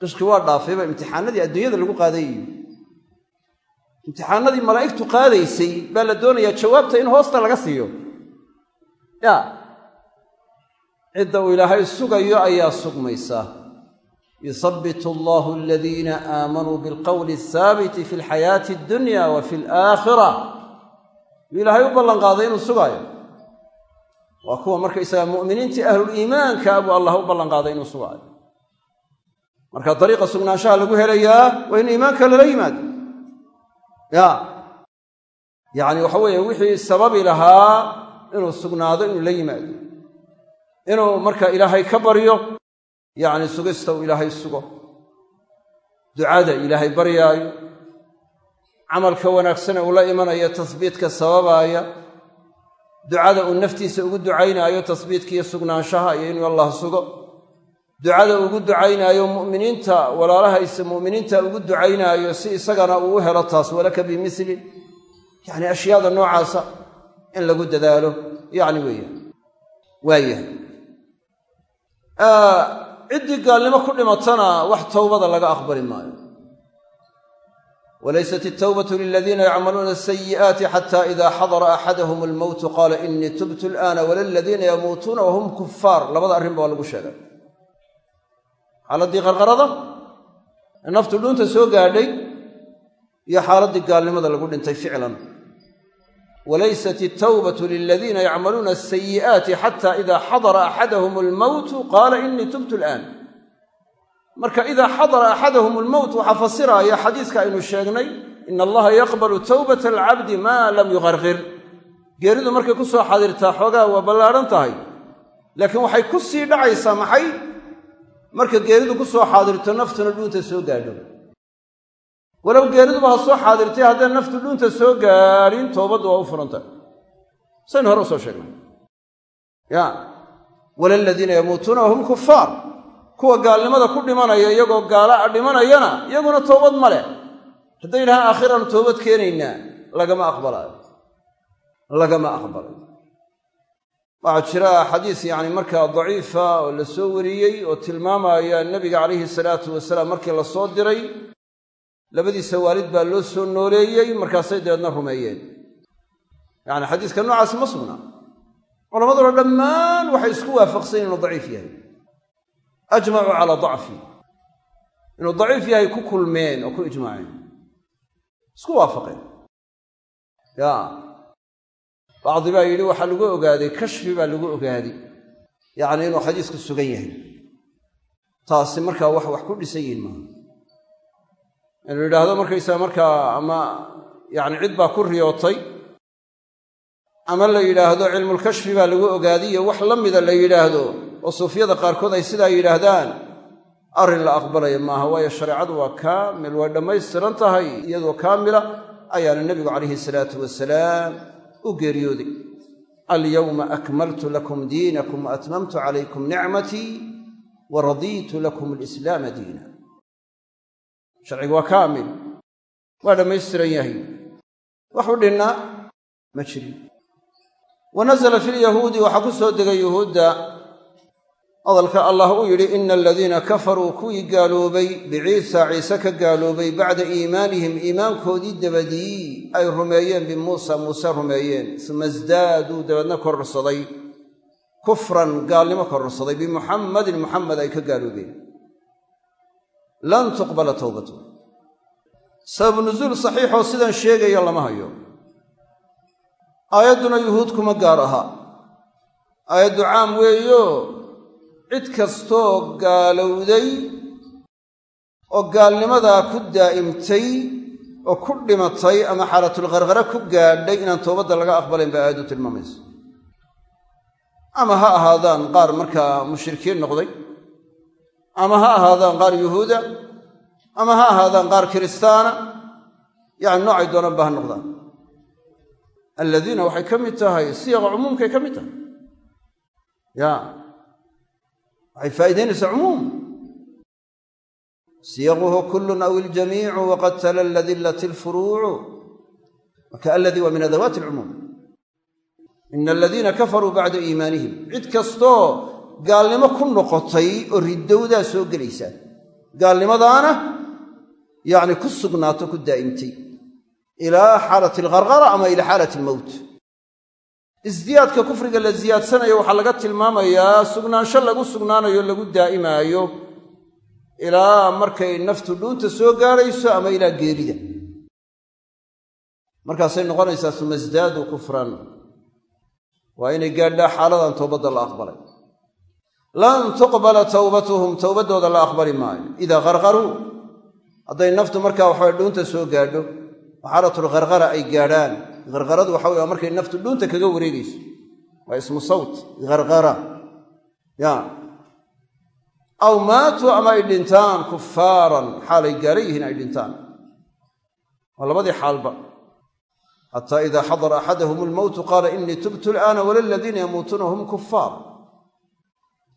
Qishki waa dhaafayba imtixaanadii adduunyada lagu qaadayayo imtixaanadii malaa'igtu qaadaysay baa la doonayaa jawaabta in hoosta laga siiyo. Ya. Cidda uu ilaahay sugayo ayaa sugmaysa. Yusabitu allahu aladiina aamanuu bilqowli ahaabiti fi alxayaati addunya wa fi alaakhira yuu ilaahay u ballanqaaday inuu sugaayo. Waa kuwa markaysaga mu'miniintii ahluliimaanka buu allah u ballanqaaday inuu sugaayo. Marka dariiqa sugnaanshaha lagu helayaa waa in iimaanka lala yimaado. Ya. Yacni waxa weeye wixii sababi lahaa inuu sugnaado inuu la yimaado. Inuu marka ilaahay ka baryo yacni sugista uu ilaahay sugo. Ducada ilaahay baryaayo camalka wanaagsane uu la imanayo tasbiitka sababaaya ducada uu naftiisa ugu ducaynaayo tasbiitkiiyo sugnaanshaha iyo inuu allah sugo. Ducada ugu ducaynaayo mu'miniinta walaalahayse mu'miniinta ugu ducaynaayo si isagana uu u helo taas walaka bimili yacni ashyaada noocaasa in lagu dadaalo yacni weeyaan waayahay ciddii gaalnimo ku dhimatana wax towbada laga aqbali maayo walaysat altawbatu liladiina yacmaluuna asayi'aati xata ida xadara axadahum almowtu qaala inii tubtu al'aana wala aladiina yamuutuuna wahum kufaar labada arrinba waa lagu sheegay xaaladdii qarqarada naftu dhuunta soo gaadhay iyo xaaladdii gaalnimada lagu dhintay ficlan walaysat altawbatu liladiina yacmaluuna asayi'aati xata ida xadara axadahum almowtu qaala inii tubtu al'aan marka idaa xadara axadahum almowt waxaa fasiraaya xadiiska aynu sheegnay ina allaha yaqbalu towbata alcabdi maa lam yuqarqir geeridu markay ku soo xadirtaa xoogaa waa ballaadhan tahay. Laakiin waxay ku sii dhacaysaa maxay? Marka geeridu ku soo xaadirto naftuna dhuunta soo gaadho. Walow geeriduba ha soo xaadirtay haddaan naftu dhuunta soo gaadhin toobaddu waa u furantah saynu hore u soo sheegnay. Ya wala aladiina yamuutuuna wahum kufaar kuwa gaalnimada ku dhimanaya iyagoo gaala a dhimanayana iyaguna toobad ma leh. Hadday yidhahaan aakhiranu toobad keenaynaa lagama aqbalaayo lagama aqbalayo. Waxaa jira xadiis yacni markaa daciifa oo la soo wariyey oo tilmaamaya nebiga calayhi salaatu wasalaam markii la soo diray. Labadiisa waalid baa loo soo nooleeyey markaasay dabeedna rumeeyeen. Yacni xadiiska noocaasi ma sugnaa culamaduna dhammaan waxay isku waafaqsan inuu daciif yahay ajmacuu calaa dacfi inuu daciif yahay ku kulmeen oo ku ijmaaceen isku waafaqeen. Ya. Bacdi baa yidhi waxaa lagu ogaaday kashfi baa lagu ogaaday. Yacni inuu xadiisku sugan yahay. Taasi markaa wax wax ku dhisan yihiin maaha inuu yidhaahdo markaysaga markaa ama yacni cid baa ku riyootay ama la yidhaahdo cilmulkashfi baa lagu ogaaday iyo wax la mida la yidhaahdo oo suufiyada qaarkood ay sidaa yidhaahdaan arrin la aqbalaya maaha waayo shareecadu waa kaamil way dhammaystiran tahay iyadoo kaamila ayaana nebigu calayhi salaatu wasalaam u geeriyooday. Alyowma akmaltu lakum diinakum wa atmamtu calaykum nicmatii wa radiitu lakum alislaama diina. Sharcigu waa kaamil waa dhammaystiran yahay. Waxu dhinna ma jirin. Wa nasala fi lyahuudi waxaa ku soo degay yuhuudda hadalka allah uu yidhi ina aladiina kafaruu kuwii gaaloobay biciisa ciise ka gaaloobay bacda iimaanihim iimaankoodii dabadii ay rumeeyeen bimuusa muuse rumeeyeen. Suma isdaaduu dabeedna kororsaday. Kufran gaalnimo kororsaday. Bimuxammadin muxamed ay ka gaaloobeen. Lan tuqbala towbatu sababu nusuul saxiixoo sidan sheegaya lama hayo. Aayadduna yuhuud kuma gaar aha. Aayaddu caam weeyo cid kastoo gaalowday oo gaalnimadaa ku daa'imtay oo ku dhimatay ama xaalatulqarqare ku gaadhay inaan toobadda laga aqbalayn baa aayaddu tilmaamaysa ama ha ahaadaan qaar markaa mushrikiin noqday ama ha ahaadaan qaar yuhuuda ama ha ahaadaan qaar kiristaana yacni noocay doonanba ha noqdaan. Alladiina waxay ka mid tahay siyaqa cumuumkay ka mid tahay. Ya waxay faa'idaynaysaa cumuum. Siyaquhu kullun aw iljamiicu waqad talalla dillat alfuruucu. Marka alladii waa min adawaati alcumuum ina aladiina kafaruu bacda iimaanihim. Cid kastoo gaalnimo ku noqotay oo ridowdaa soo gelaysaa gaalnimadaana yacni ku sugnaato ku daa'imtay. Ilaa xaalati alqarqara ama ilaa xaalati almowt isdiyaadka kufriga la siyaadsanayo waxaa laga tilmaamayaa sugnaansho lagu sugnaanayo lagu daa'imaayo ilaa markay naftu dhuunta soo gaadhayso ama ilaa geerida. Markaasay noqonaysaa suma isdaaduu kufran. Waa inay gaadhaa xaaladan towbadda la aqbalay. Lan tuqbala towbatuhum towbaddooda la aqbali maayo. Idaa qarqaruu hadday naftu markaa waxabay dhuunta soo gaadho xaalatulqarqara ay gaadhaan qarqaradu waxa wey markay naftu dhuunta kaga wareegayso. Waa ismu sawt qarqara ya. Aw maatuu ama ay dhintaan kufaaran xaalay gaala yihiin ay dhintaan. Waa labadii xaalba. Xataa idaa xadara axadahum almowtu qaala inii tubtu alaana wala aladiina yamuutuuna hum kufaar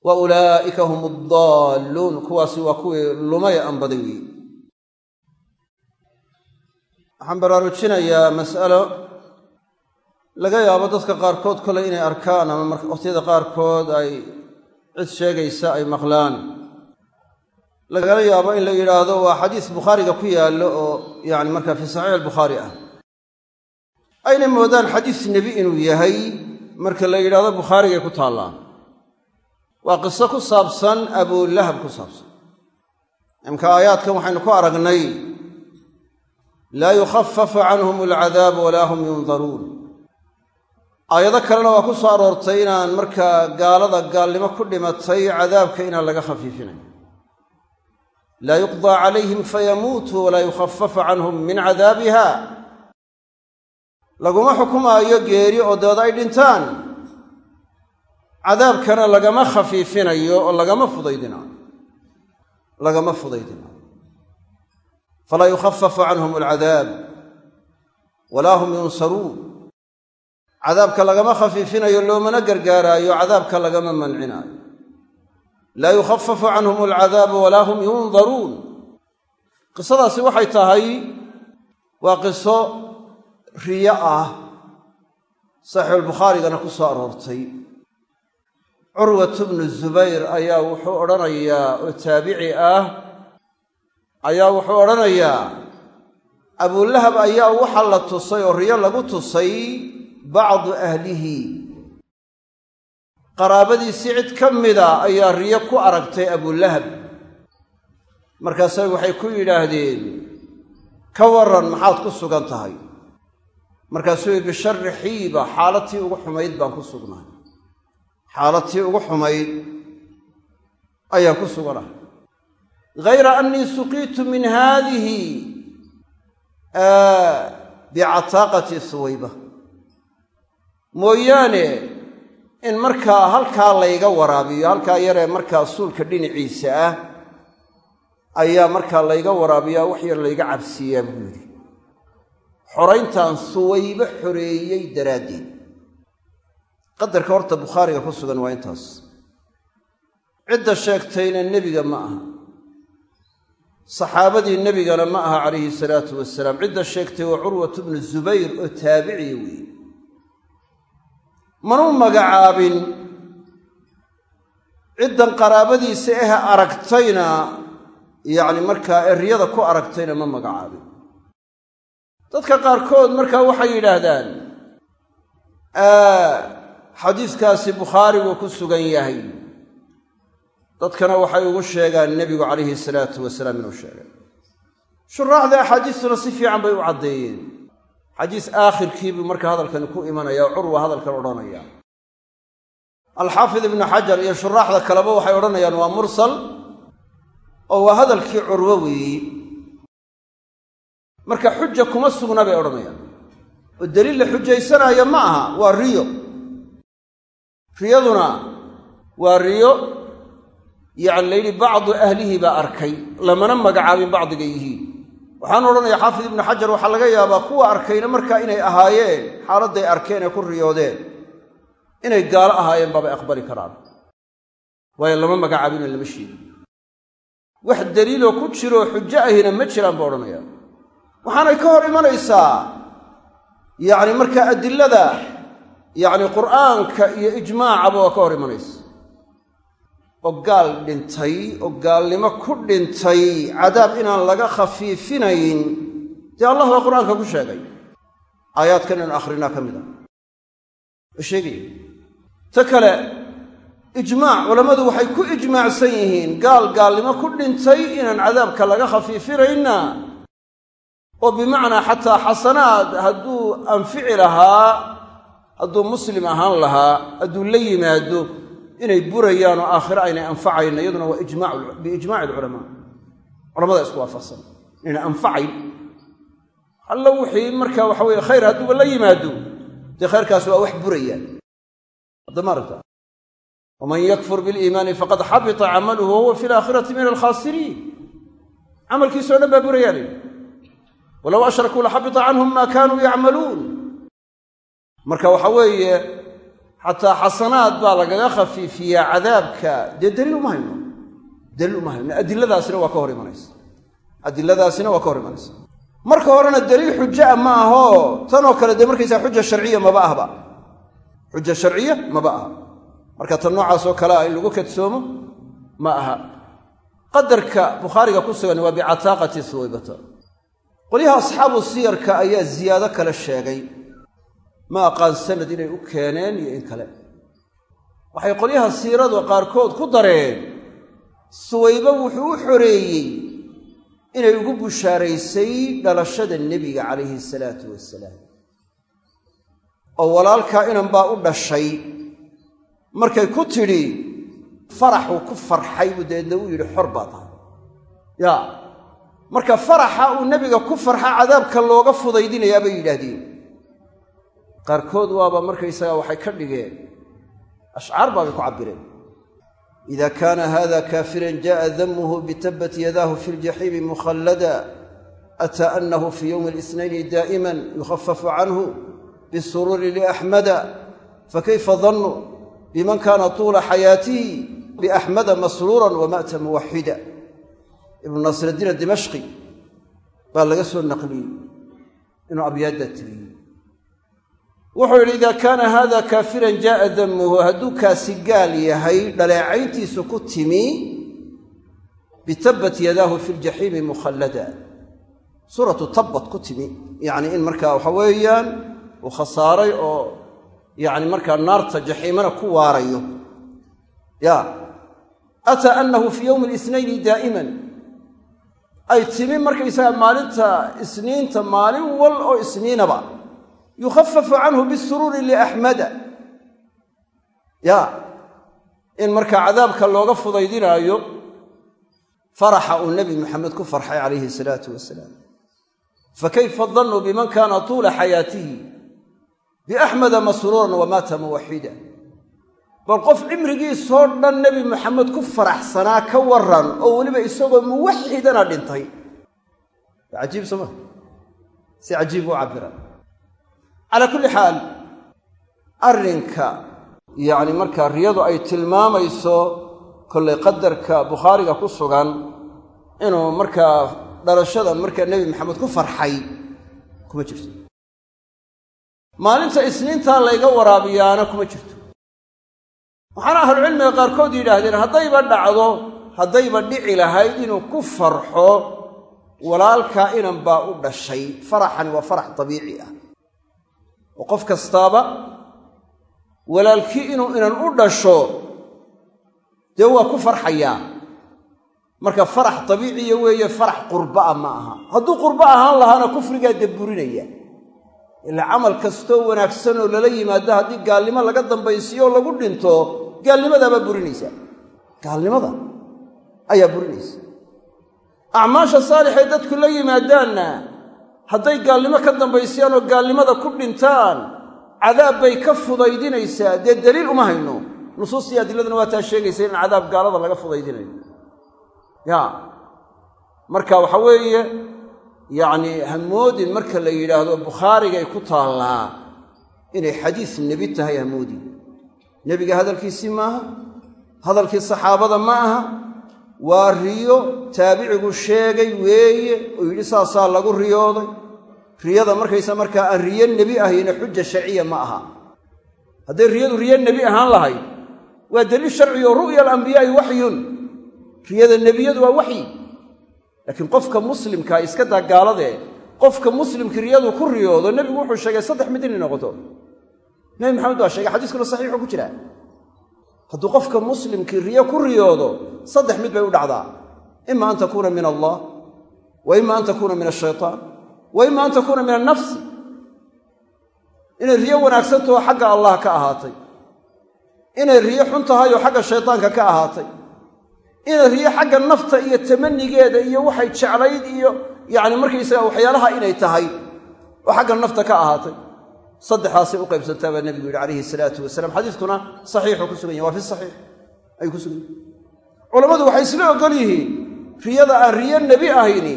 wa ulaa'ika hum addaalluun kuwaasi waa kuwii lumay anbaday weeye. Waxaan baraarujinayaa mas'alo laga yaabo dadka qaarkood koley inay arkaan ama waqtiyada qaarkood ay cid sheegaysa ay maqlaan. Lagala yaabo in la yidhaahdo waa xadiis bukhaariga ku yaallo oo yani markaa fii saxiix albukhaari ah. Ayna moodaan xadiis nebi inuu yahay marka la yidhahdo bukhaarigay ku taallaan waa qiso ku saabsan abulahab ku saabsan. Imka aayaadkan waxaynu ku aragnay laa yukhafafu canhum alcadaab walaa hum yundaruun aayado kalena waa ku soo aroortay inaan markaa gaalada gaalnimo ku dhimatay cadaabka inaan laga khafiifinayn. Laa yuqdaa calayhim fayamuutuu walaa yukhafafu canhum min cadaabiha. Laguma xukumaayo geeri oo dabeed ay dhintaan. Cadaabkana lagama khafiifinayo oo lagama fudaydinaayo. Lagama fudaydinaayo. Falaa yukhafafu canhum alcadaab walaa hum yunsaruun cadaabka lagama khafiifinayo loomana gargaaraayo cadaabka lagama mancinaayo laa yukhafafu canhum alcadaabu walaa hum yundaruun. Qisadaasi waxay tahay waa qiso riyo ah saxiixulbukhaarigana ku soo aroortay. Curwatu bnu zubayr ayaa wuxuu odhanayaa oo taabici ah ayaa wuxuu odhanayaa abulahab ayaa waxa la tusay oo riyo lagu tusay bacdu ahlihi. Qaraabadiisii cid ka mida ayaa riyo ku aragtay abulahab markaasay waxay ku yidhaahdeen ka waran maxaad ku sugan tahay. Markaasuu yii bishari xiiba xaalatii ugu xumayd baan ku sugnahay. Xaalatii ugu xumayd ayaan ku suganahay hayra annii suqiitu min haadihi bicataaqati suwayba mooyaane in markaa halkaa layga waraabiyo halkaa yaree markaa suulka dhinaciisa ah ayaa markaa layga waraabiyaa wax yar layga cabsiiyaa buu yidhi. Xorayntaan suwaybo xoreeyey daraaddeed. Qadarka horta bukhaariga ku sugan waa intaas. Cidda sheegtayna nebiga ma aha. Saxaabadii nebigana ma aha calayhi salaatu wasalaam cidda sheegtay waa curwatu bnu zubayr oo taabiciya weeye manuu magacaabin? Ciddan qaraabadiisa eh aragtayna yacni markaa eryada ku aragtayna ma magacaabin. Dadka qaarkood markaa waxay yidhaahdaan xadiiskaasi bukhaariguu ku sugan yahay. Dadkana waxay ugu sheegaan nebigu calayhi salaatu wasalaam inuu sheegay. Shuraaxda axaadiistuna si fiican bay u caddeeyeen xadiis aakhirkiibuu marka hadalkani ku imanaya curwa hadalkan odhanaya. Alxaafid ibnu xajar iyo shuraaxda kaleba waxay odhanayaan waa mursal oo waa hadalkii curwo weeyi. Marka xuja kuma sugna bay odhanayaan. Oo deliil la xujaysanaayo ma aha waa riyo. Riyaduna waa riyo. Yacni la yidhi bacdu ahlihi baa arkay lamana magacaabin bacdiga yihiin waxaan odhanaya xaafid ibnu xajar waxaa laga yaabaa kuwa arkayna markaa inay ahaayeen xaaladday arkeen ee ku riyoodeen inay gaalo ahaayeen baabay aqbali karaan. Waayo lama magacaabinoo lama sheegin. Wax daliiloo ku jiroo xujo ahina ma jiraan ba odhanaya waxaanay ka hor imanaysaa yacni markaa adilada yacni qur'aanka iyo ijmaacaba waa ka hor imanaysa oo gaal dhintay oo gaalnimo ku dhintay cadaab inaan laga khafiifinayn. Dee allah baa qur'aanka ku sheegay. Aayaadkan inu akhrinaa ka mid a. Oo ta kale ijmaac culammadu waxay ku ijmaacsan yihiin gaal gaalnimo ku dhintay inaan cadaabka laga khafiifinayna oo bimacnaa xataa xasanaad hadduu anfici lahaa hadduu muslim ahaan lahaa hadduu la yimaado inay burayaan oo aakhiro aynay anfacayn iyaduna waa biijmaaci alculamaa. Culamada isku waafaqsan. Inayna anfacayn. Allo wixii marka waxa weye khayr hadduuba la yimaado dee khayrkaas waa wax burayaan. Haddama aragta? Waman yakfur biliimaani faqad xabita camaluhu wahuwa fi alaakhirati min alkhaasiriin. Camalkiisao dhan baa burayaa layidhi walow ashrakuu laxabita canhum maa kaanuu yacmaluun. Marka waxa weeye xataa xasanaad baa lagaga khafiifiyaa cadaabka. Dee daliil uma hayno? Daliil uma hayno. Adiladaasina waa ka hor imanaysa. Adiladaasina waa ka hor imanaysa. Marka horena daliil xujaa ma aho. Tanoo kale dee markaysaa xuja sharciya maba ahba. Xuja sharciya maba aha. Marka tan noocaasoo kale ah in lagu kadsoomo ma aha. Qadarka bukhaariga ku sugan waa bicataaqati suwaybata. Qolyaha asxaabu siyarka ayaa ziyaado kale sheegay ma aqaan sanad inay u keeneen iyo in kale. Waxay qolyaha siiradu qaarkood ku dareen suwaybo wuxuu u xoreeyey inay ugu bushaaraysay dhalashada nebiga calayhi salaatu wasalaam oo walaalkaa inanbaa u dhashay. Markay ku tidhi faraxuu ku farxay buu dabeedna uu yidhi xor baa tahay. Yaa marka faraxa uu nebiga ku farxa cadaabka looga fudaydinayaa bay yidhaahdeen qaarkood waaba markaysagaa waxay ka dhigeen ashcaar baabay ku cabbireen. Ida kaana hada kaafiran jaءa damuhu bitabat yadaahu fi ljaxiimi mukhallada ataa anahu fi yowmi اlisnayni daa'ima yukhafafu canhu bisuruuri liaxmada fakayfa danu biman kana tuula xayaatihi biaxmada masruura wamata muwaxida ibnu nasradiin adimashqi baa laga soo naqliyey inuu abyaadda tiriyey wuxuu yidhi ida kaana hada kaafiran jaءa damuhu hadduu kaasi gaal yahay dhaleecayntiisu ku timi bitabat yadaahu fi ljaxiimi mukhallada. Suuratu tabbat ku timi yacni in markaa waxa weeyaan uu khasaaray oo yacni markaa naarta jaxiimana ku waarayo. Ya ataa anahu fii yowmi lisnayni daa'iman? Ay timi markaysaga maalinta isniinta maalin wal oo isniinaba yukhafafu canhu bisuruuri liaxmada. Ya in markaa cadaabka looga fudaydinaayo faraxa uu nebi maxamed ku farxay calayhi salaatu wasalaam. Fakayfa dannu biman kaana tuula xayaatihi? Biaxmada masruuran wamaata muwaxida bal qof cimrigiisoo dhan nebi maxamed ku faraxsanaa ka waran oo weliba isagoo muwaxidana dhintay. Waa cajiib sooma si cajiib u cabira calaa kulli xaal arrinka yacni markaa riyadu ay tilmaamayso kollay qadarka bukhaariga ku sugan inuu markaa dhalashada markaa nebi maxamed ku farxay kuma jirto. Maalinta isniintaa layga waraabiyaana kuma jirto. Waxaana ahlucilmiga qaarkood yidhaahdeen haddayba dhacdo haddayba dhici lahayd inuu ku farxo walaalkaa inan baa u dhashay faraxani waa farax dabiici ah oo qof kastaaba walaalkii inuu inan u dhasho dee waa ku farxayaa marka farax dabiiciya weeye farax qurba'a ma aha. Hadduu qurbo ahaan lahaana kufrigaa deburinaya ilaa camal kastoo wanaagsan oo lala yimaado haddii gaalnimo laga dambaysiyo oo lagu dhinto gaalnimadaabaa burinaysa. Gaalnimada ayaa burinaysa. Acmaasha saalixay dadku la yimaadaanna hadday gaalnimo ka dambaysiyaan oo gaalnimada ku dhintaan cadaab bay ka fudaydinaysaa. Dee daliil uma hayno nusuustii adiladuna waa taa sheegaysa in cadaab gaalada laga fudaydinayo. Ya marka waxa weeye yacni hamoodin marka la yidhaahdo bukhaarigay ku taallaa inay xadiis nebi tahay hamoodin nebiga hadalkiisii maaha hadalkii saxaabada ma aha waa riyo taabicigu sheegay weeye oo yidhi saasaa lagu riyooday riyada markaysa markaa aan riyo nebi ahayna xuja sharciya ma aha. Hadday riyadu riyo nebi ahaan lahayd waa daliil sharci oo ru'ya alambiyaai waxyun riyada nebiyadu waa waxyi. Laakiin qofka muslimkaa iska daa gaaladee qofka muslimkii riyadu ku riyoodo nebigu wuxuu sheegay saddex mid inay noqoto. Nebi maxamed baa sheegay xadiiskuna saxiixu ku jira. Hadduu qofka muslimkii riyo ku riyoodo saddex mid bay u dhacdaa. Ima an takuuna min allah wa ima an takuuna min ashaytaan wa ima an takuuna min annafsi. Inay riyo wanaagsantaho xagga allah ka ahaatay. Inay riyo xun tahay oo xagga shaytaanka ka ahaatay. Inay riyo xagga nafta iyo tamanigeeda iyo waxay jeclayd iyo yacni markaysaga waxyaalaha inay tahay oo xagga nafta ka ahaatay. Saddexdaasay u qaybsantaa baa nebigu yidhi calayhi salaatu wasalaam. Xadiiskuna saxiixuu ku sugan yahy waa fi saxiix. Ayuu ku sugan yahy culammadu waxay isla ogol yihiin riyada aan riyo nebi ahayni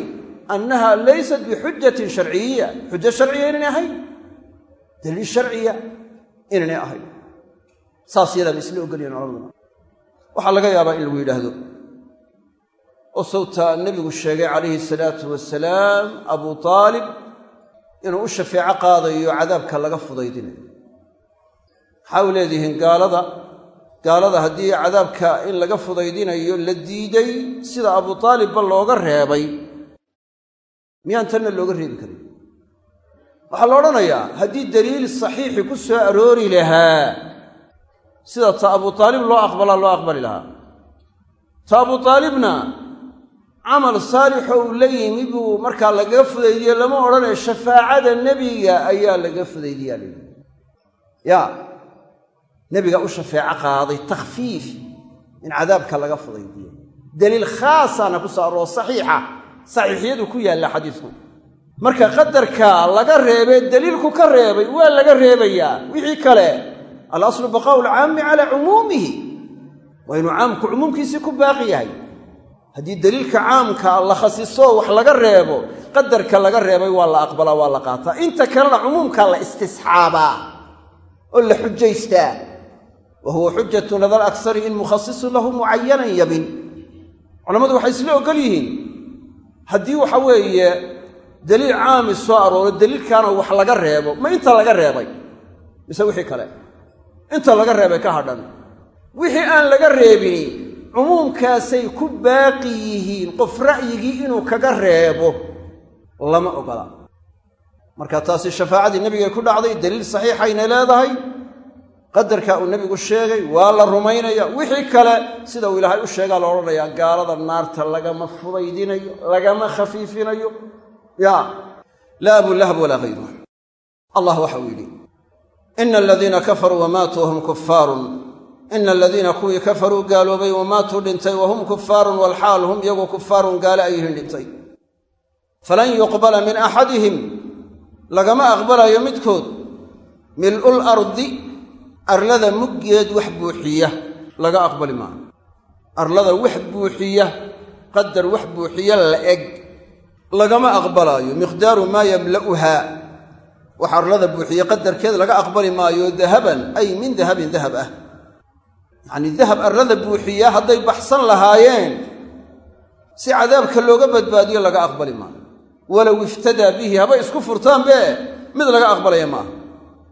annaha laysat bixujatin sharciyiya xujo sharciya inaynay ahayn daliil sharciya inaynay ahayn saas yadaaba isla ogol yihiin culamadu waxaa laga yaabaa in lagu yidhaahdo oo sawtaa nebigu sheegay calayhi salaatu wasalaam abuu aalib inuu u shafeeco qaadayo cadaabka laga fudaydinayo maxaa u leedihiin gaalada gaalada haddii cadaabka in laga fudaydinayo la diiday sida abuu aalibba looga reebay miyaan tanna looga reebi karin? Waxaa la odhanayaa haddii daliil saxiixi ku soo aroori lahaa sida ta abuu aalib loo aqbalaa loo aqbali lahaa. Ta abuu aalibna camal saalixo uu la yimi buu markaa lagaga fudaydiye lama odhanayo shafaacada nebiga ayaa laga fudaydiyaa la yidhi. Ya nebiga u shafeeco qaaday takhfiif in cadaabka laga fudaydiyo daliil khaasaana ku soo aroo saxiixa saxiixiyadu ku yaalla xadiisku. Marka qadarka laga reebee daliilku ka reebay waa laga reebayaa. Wixii kale alaslu baqaa'u alcaami calaa cumuumihi. Waa inuu caamku cumuumkiisii ku baaqi yahay. Haddii daliilka caamka la khasiso wax laga reebo qadarka laga reebay waa la aqbalaa waa la qaataa. Inta kalena cumuumkaa la istisxaabaa oo la xujaystaa. Wa huwa xujatun lada alaksari in mukhasisun lahu mucayanan yabin. Culammadu waxay isla ogol yihiin haddii waxa weeye daliil caami soo arooro daliilkaana wax laga reebo ma inta laga reebay? Mise wixii kale. Inta laga reebay ka hadhan. Wixii aan laga reebini cumuumkaasay ku baaqi yihiin qof ra'yigii inuu kaga reebo lama ogola. Marka taasi shafaacadii nebigay ku dhacday daliil saxiixayna leedahay qadarka uu nebigu sheegay waa la rumaynaya. Wixii kale sida uu ilaahay u sheegaa la odhanayaa gaalada naarta lagama fudaydinayo lagama khafiifinayo. Ya laa abulahab walaa hayruh allah waxa uu yidhi ina aladiina kafaruu wamaatuu wahum kufaarun ina aladiina kuwii kafaruu gaaloobay wamaatuu dhintay wahum kufaarun walxaal hum iyagu kufaarun gaale ayyihiin dhintay. Falan yuqbala min axadihim lagama aqbalayo midkood mil'ul ardi arlada muggeed wax buuxiya laga aqbali maayo arlada wax buuxiya qadar wax buuxiya la eg lagama aqbalaayo. Miqdaaru maa yamla'uhaa wax arlada buuxiya qadarkeed laga aqbali maayo dahaban ay min dahabin dahab ah. Yacnii dahab arlada buuxiya hadday baxsan lahaayeen si cadaabka looga badbaadiyo laga aqbali maayo. Walow iftadaa bihi haba isku furtaanbe mid laga aqbalaya maaha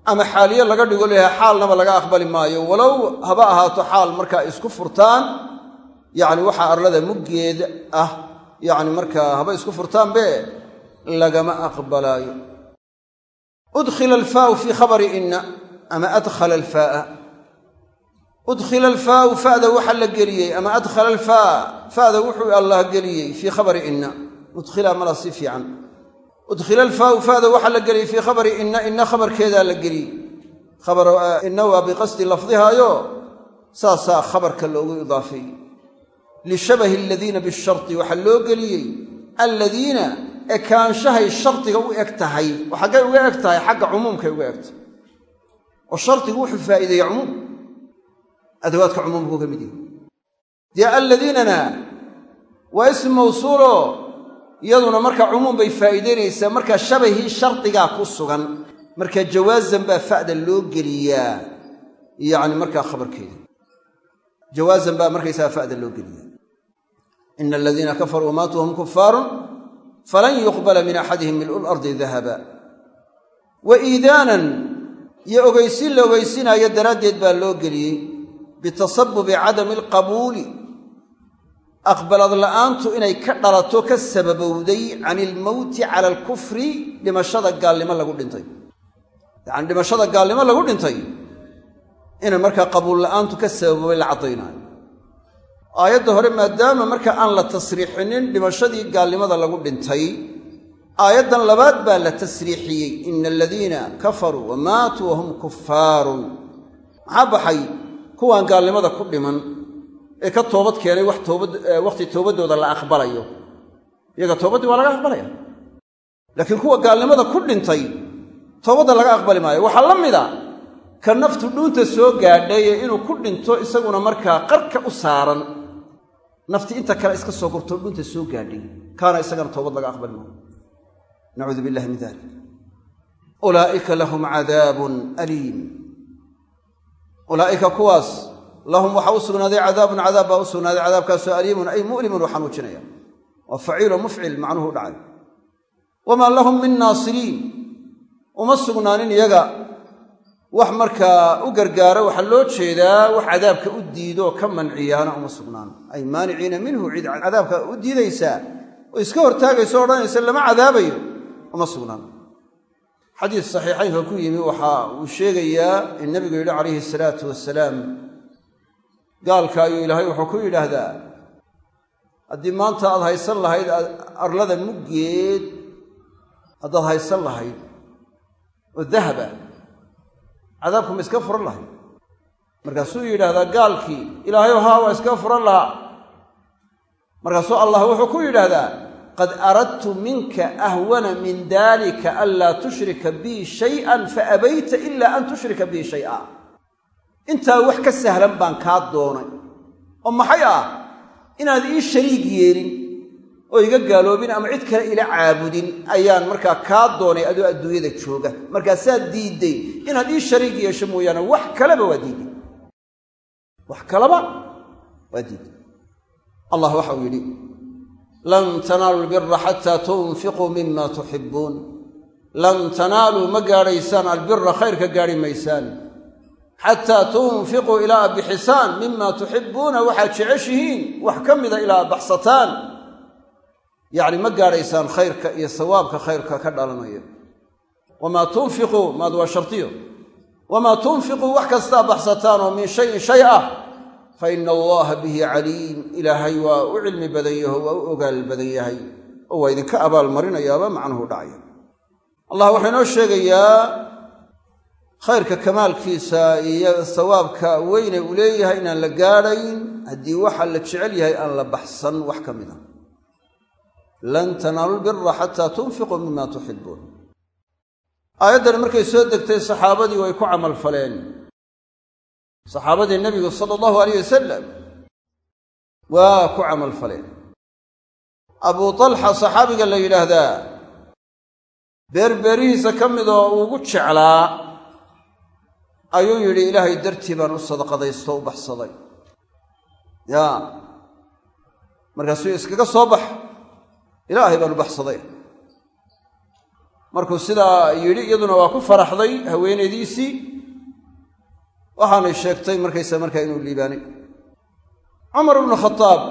ama xaaliye laga dhigo leeyahay xaalnaba laga aqbali maayo. Walow haba ahaato xaal markaa isku furtaan yacni waxaa arlada muggeed ah yacni markaa haba isku furtaanbe lagama aqbalaayo. Udkhila alfaau fii khabari inna ama adkhala alfaaa. Udkhila alfaau fa'da waxaa la geliyey ama adkhala alfaa fa'da wuxuu allah geliyey fii khabari inna. Udkhila mala si fiican udkhila alfaau fa'da waxaa la geliyey fii khabari inna inna khabarkeedaa la geliyey. Khabar inna waa biqasdi lafdihaayo saasaa khabarka loogu idaafeeyey lishabahi aladiina bisharti waxaa loo geliyey alladiina ekaanshahay shardiga u eg tahay oo xaggay uga eg tahay xagga cumuumkay uga eg tahay. Oo shardigu wuxuu faa'iideeya cumuum. Adawaadka cumuumkuu ka mid yahay. Dee alladiinana waa ism mawsuulo iyaduna markaa cumuum bay faa'iidaynaysaa markaa shabahii shardigaa ku sugan markaa jawaazan baa fa'da loo geliyaa yacni markaa khabarkeeda. Jawaazan baa markaysaga fa'da loo geliyaa. Ina aladiina kafaruu wamaatuu hum kufaarun falan yuqbala min axadihim mil'u lardi dahaba wa iidaanan iyo ogeysiin la ogeysiinaayo daraaddeed baa loo geliyey bitasabubi cadami alqabuuli aqbalad la'aantu inay ka dhalato ka sababowday can ilmowti cala alkufri dhimashada gaalnimo lagu dhintay. Yacani dhimashada gaalnimo lagu dhintay inay markaa qabuul la'aantu ka sababoway la caddaynaayo. Aayadda hore maadaama marka aan la tasriixinin dhimashadii gaalnimada lagu dhintay aayaddan labaad baa la tasriixiyey ina aladiina kafaruu wa maatuu wahum kufaarun. Maxaa baxay? Kuwaan gaalnimada ku dhiman ee ka toobad keenay wax toobad wakhti toobaddooda la aqbalayo. Iyaga toobaddii waa laga aqbalaya. Laakiin kuwa gaalnimada ku dhintay toobadda laga aqbali maayo. Waxaa la mida ka naftu dhuunta soo gaadhay ee inuu ku dhinto isaguna markaa qarka u saaran nafti inta kale iska soo gurtoo dhuunta soo gaadhay. Kaana isagana toobad laga aqbali maayo. Nacuudu billahi min dalik ulaa'ika lahum cadaabun aliim. Ulaa'ika kuwaas lahum waxaa u sugnaaday cadaabun cadaab baa u sugnaaday cadaabkaasoo aliimun ay mu'limun u xanuujinaya waa faciilo mufcil macnuhu u dhacay wamaa lahum min naasiriin. Uma sugnaanin iyaga. Wax markaa u gargaara waxaa loo jeedaa wax cadaabka u diidoo ka manciyaana uma sugnaan. Ay maaniciina minhu cid cadaabka u diidaysaa oo iska hortaagayso odhanaysa lama cadaabayo uma sugnaan. Xadiis saxiixaynka ku yimi waxa uu sheegayaa in nabigu yidhi calayhi salaatu wasalaam gaalka ayuu ilaahay wuxuu ku yidhaahdaa haddii maanta aad haysan lahayd arlada muggeed haddaad haysan lahayd oo dahaba cadaabku ma iska furan lahayd markaasuu yidhaahdaa gaalkii ilaahayo haa waa iska furan lahaa. Markaasuu allah wuxuu ku yidhaahdaa qad aradtu minka ahwana min dalika anlaa tushrika bii shay'an faabayta ila an tushrika bii shay'a intaa wax ka sahlan baan kaa doonay. Oo maxay ah? Inaad ii shariig yeelin oo iga gaaloobin ama cid kale ila caabudin ayaan markaa kaa doonay adoo adduunyada jooga. Markaasaad diidday inaad ii shariig yeesho mooyaane wax kaleba waa diidday wax kaleba waa diidday allah waxa uu yidhi lan tanaaluu albira xataa tunfiquu mima tuxibbuun. Lan tanaaluu ma gaadhaysaan albira khayrka gaadhi maysaan xataa tunfiquu ilaa bixisaan mima tuxibbuuna waxaad jeceshihiin wax ka mida ilaa baxsataan. Yacni ma gaadhaysaan khayrka iyo sawaabka khayrka ka dhalanaya. Wamaa tunfiquu maad waa shartiyo. Wamaa tunfiquu wax kastaa baxsataan oo min shayin shay ah. Fa ina allaha bihi caliim ilaahay waa u cilmi badan yaho waa u ogaal badan yahay. Oo waa idinka abaalmarinayaaba macnuhu dhacaya. Allah wuxuu sheegayaa khayrka kamaalkiisa iyo sawaabka weyne uu leeyahay inaan la gaadhayn haddii waxa la jecel yahay aan la baxsan wax ka mid a lan tanaalu lbira xataa tunfiquu mima tuxibbuun. Aayaddan markay soo degtay saxaabadii way ku camalfaleen saxaabadii nebigu sala allahu alayh wasalam waa ku camalfaleen abuu talxa saxaabiga la yidhaahdaa beerbeerihiisa ka mid oo ugu jeclaa ayuu yidhi ilaahay dartii baan u sadaqadaysto u baxsaday. Yaa markaasuu iskaga soo bax. Ilaahay baan u baxsaday. Markuu sidaa yidhi iyaduna waa ku faraxday haweenaydiisii. Waxaanay sheegtay markaysa markaa inuu liibaanay. Cumar ibnu khataab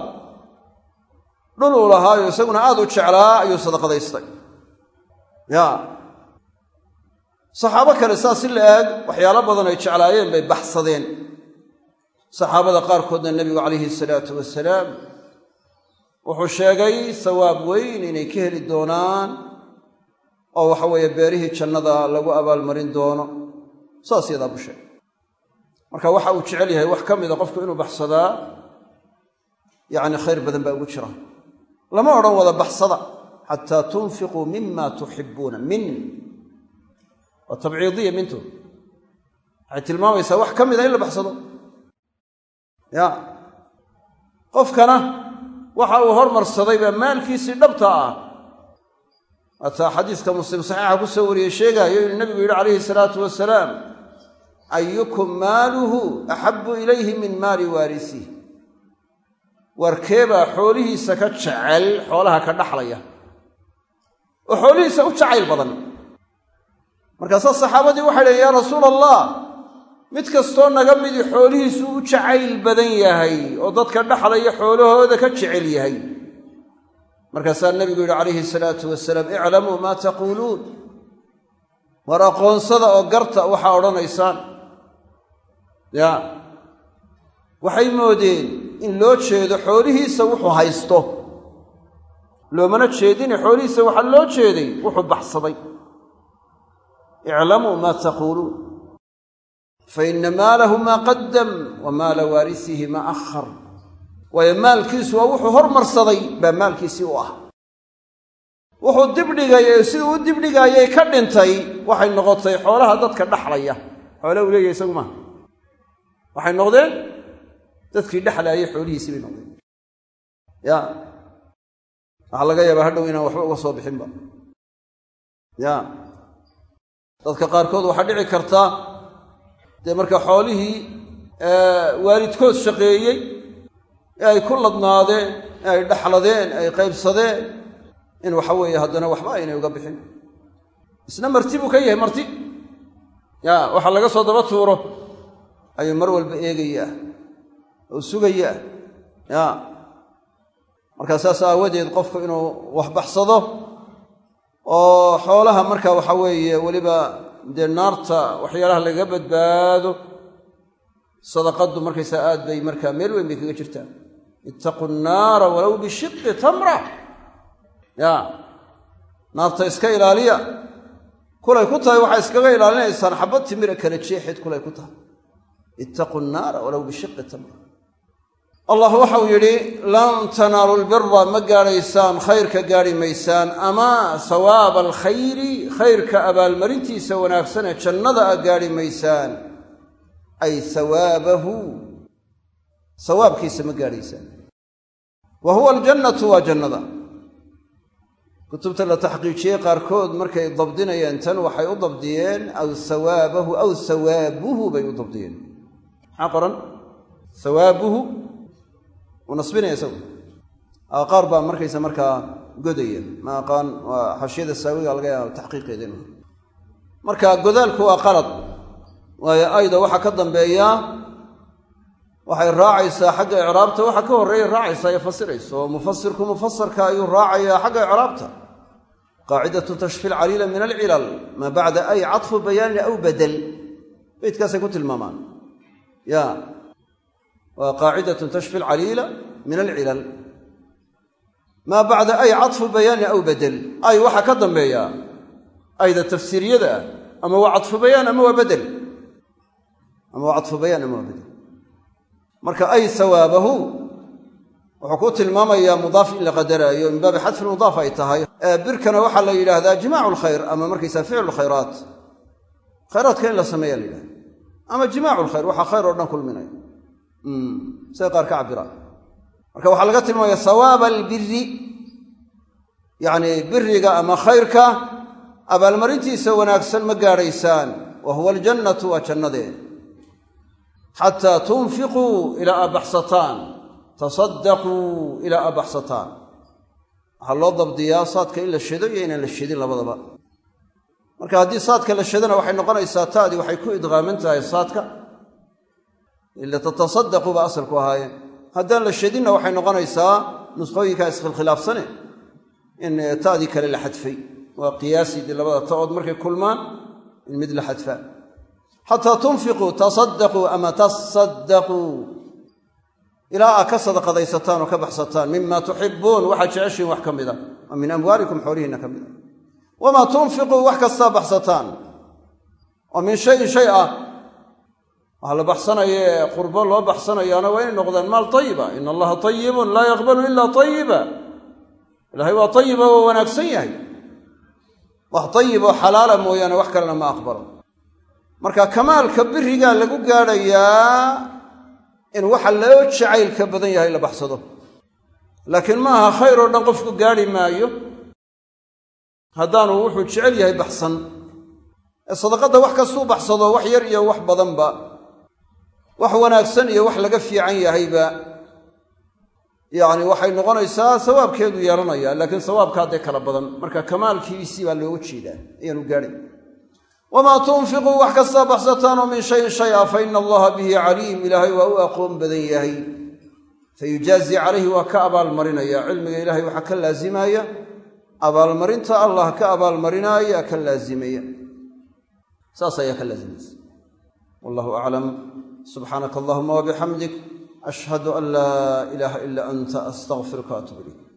dhul uu lahaayo isaguna aad u jeclaa ayuu sadaqadaystay. Ya saxaabo kale saas si la eeg waxyaalo badan ay jeclaayeen bay baxsadeen. Saxaabada qaarkoodna nebigu calayhi salaatu wasalaam wuxuu sheegay sawaab weyn inay ka heli doonaan oo waxa weeye beerihii jannada lagu abaalmarin doono. Saas yadaa buu sheegay. Marka waxa uu jecel yahay wax ka mida qofku inuu baxsadaa yacni khayr badan baa ugu jira. Lama odhan wada baxsada xataa tunfiquu mima tuxibbuuna min waa tabciidiya mintu. Waxay tilmaamaysaa wax ka mida in la baxsado. Ya. Qofkana waxa uu hormarsaday baa maalkiisii dhabta ah. Waataa xadiiska muslim saxiixa ku soo wariyey sheegaayo inuu nebigu yidhi calayhi salaatu wasalaam ayukum maaluhu axabbu ilayhi min maali waarisiih warkeebaa xoolihiisa ka jecel xoolaha ka dhaxlaya. Oo xoolihiisa u jacayl badan markaasaa saxaabadii waxay dhaheen yaa rasuula allah mid kastoo naga midii xoolihiisu u jacayl badan yahay oo dadka dhexlaya xoolahooda ka jecel yahay. Markaasaa nebigu yidhi calayhi salaatu wasalaam iclamuu maa taquuluun. War aqoonsada oo garta waxaa odhanaysaan. Ya waxay moodeen in loo jeedo xoolihiisa wuxuu haysto. Loomana jeedine xoolihiisa waxaa loo jeeday wuxuu baxsaday iclamuu maa taquuluun. Fa ina maalahu maa qaddam wa maala waarisihi maa akhar. Waayo maalkiisu waa wuxuu hormarsaday baa maalkiisii u ah. Wuxuu dibdhigay ee siduu u dibdhigaayay ka dhintay waxay noqotay xoolaha dadka dhaxlaya. Xoole uu leeyahay isagu maaha waxay noqdeen dadkii dhexlaayay xoolihiisii bay noqdeen. Ya waxaa laga yaabaa hadhow inaan waxba uga soo bixinba ya dadka qaarkood waxaa dhici karta dee marka xoolihii waalidkood shaqeeyey ee ay ku ladnaadeen ee ay dhaxladeen ay qaybsadeen in waxa weeye haddana waxba aynay uga bixin. Isna marti buu ka yahay marti. Ya waxa laga soo daba tuuro. Ayuu mar walba eegayaa oo sugayaa. Ya. Markaa saas aawadeed qofku inuu waxbaxsado oo xoolaha marka waxa weeye weliba dee naarta waxyaalaha lagaga badbaado sadaqaddu markaysaa aad bay markaa meel weyn bay kaga jirtaa. Ittaqu nnaara walow bishiqi tamra. Ya naarta iska ilaaliya. Kulay ku tahay waxaa iskaga ilaalinaysaan xabad timira kala jeexeed kulay ku tahay. Ittaqu nnaara walow bishiqi tamra allah waxau yidhi lan tanaalu lbira ma gaadhaysaan khayrka gaadhi maysaan ama sawaaba alkhayri khayrka abaalmarintiisa wanaagsan ee jannada a gaadhi maysaan ay sawaabahu. Sawaabkiisa ma gaadhaysaan. Wa huwa aljannatu waa jannada. Kutubta la taxqiijiyey qaarkood markay dabdinayeen tan waxay u dabdiyeen aw sawaabahu aw sawaabuhu bay u dabdiyeen. Maxaa qoran wuu nasbinaya isagu. Qaar baa markaysa markaa godaya. Ma aqaan waa xashiyada saawiga laga yaaba taxqiiqeeda inu marka godaalku waa qalad. Waayo ayda waxaa ka dambeeya waxay raacaysaa xagga icraabta. Waxa ka horreeya raacaysaa ee fasiraysa. Oo mufasirku mufasarka ayuu raacayaa xagga icraabta. Qaacidatu tashfi lcaliila min alcilal maa bacda ay cadfu bayaanin aw badel beydkaasay ku tilmaamaan. Ya waa qaacidatun tashfi alcaliila min alcilal maa bacda ay cadfu bayaanin aw badel ay waxaa ka dambeeya. Ayda tafsiiriyada ah. Ama waa cadfu bayaan ama waa bedel ama waa cadfu bayaan ama waa bedel marka ay sawaabahu wuxuu ku tilmaamayaa mudaaf in la qadaraayo min baabi xadfi mudaaf ay tahay. Birkana waxaa la yidhaahdaa jimaacu lkhayr ama markaysaa ficlu lkhayraat khayraadka in la sameeya la yidhahda ama jimaacu lkhayr waxaa khayr oo dhan siday qaar ka cabiraan marka waxaa laga tilmaamaya sawaaba albiri yacni biriga ama khayrka abaalmarintiisa wanaagsan ma gaadhaysaan. Wa huwa aljannatu waa jannadee. Xataa tunfiquu ilaa aa baxsataan tasaddaquu ilaa aa waxaa loo dabdiyaa saadka in la shido iyo inaan la shidin labadaba. Marka haddii saadka la shidana waxay noqonaysaa taadii waxay ku idqaaman tahay saadka ila tatasadaqu ba asalku ahaayeen. Haddaan la shadinna waxay noqonaysaa nusqooyinkaa iskhilkhilaafsane in ta'dii kale la xadfay. Waa qiyaasidii labada ta'ood markay kulmaan in mid la xadfaa. Xataa tunfiquu tasaddaquu ama tasaddaquu ilaa aa ka sadaqadaysataan oo ka baxsataan mima tuxibuun waxaad jeceshiin wax ka mida. Oo min amwaalikum xoolihiinna ka mida. Wamaa tunfiquu wax kastaa baxsataan. Oo min shayin shay ah waxaa la baxsanaya ee qurbo loo baxsanayaana waa inay noqdaan maal tayiba ina allaha tayibun laa yaqbalu ila tayiba ilaahay waa tayiba waa wanaagsan yahay. Wax tayib oo xalaala mooyaane wax kalena ma aqbalo. Marka kamaalka birigaa lagu gaadhayaa in waxa loo jacaylka badan yahay la baxsado. Laakiin ma aha khayr oo dhan qofku gaadhi maayo. Haddaanu wuxuu jecel yahay baxsan. Ee sadaqadda wax kastuu baxsado wax yar iyo wax badanba wax wanaagsan iyo wax laga fiican yahayba. Yacni waxay noqonaysaa sawaabkeedu yeelanaya laakiin sawaabkaa dee kala badan marka kamaalkiisii baa looga jeedaa ayaanu gaadhay wamaa tunfiquu wax kastaa baxsataanoo min shayin shay a fa ina allaha bihi caliim ilaahay waa u aqoon badan yahay. Fayujaazi calayhi waa ka abaalmarinaya. Cilmiga ilaahay waxaa ka laazimaya. Abaalmarinta allah ka abaalmarinaaya ka laazimaya. Saas ayaa ka laazimaysa wallahu aclam subxaanaka allahuma wabixamdik ashhadu an laa ilaaha ila anta astaqfiruka atub ilayk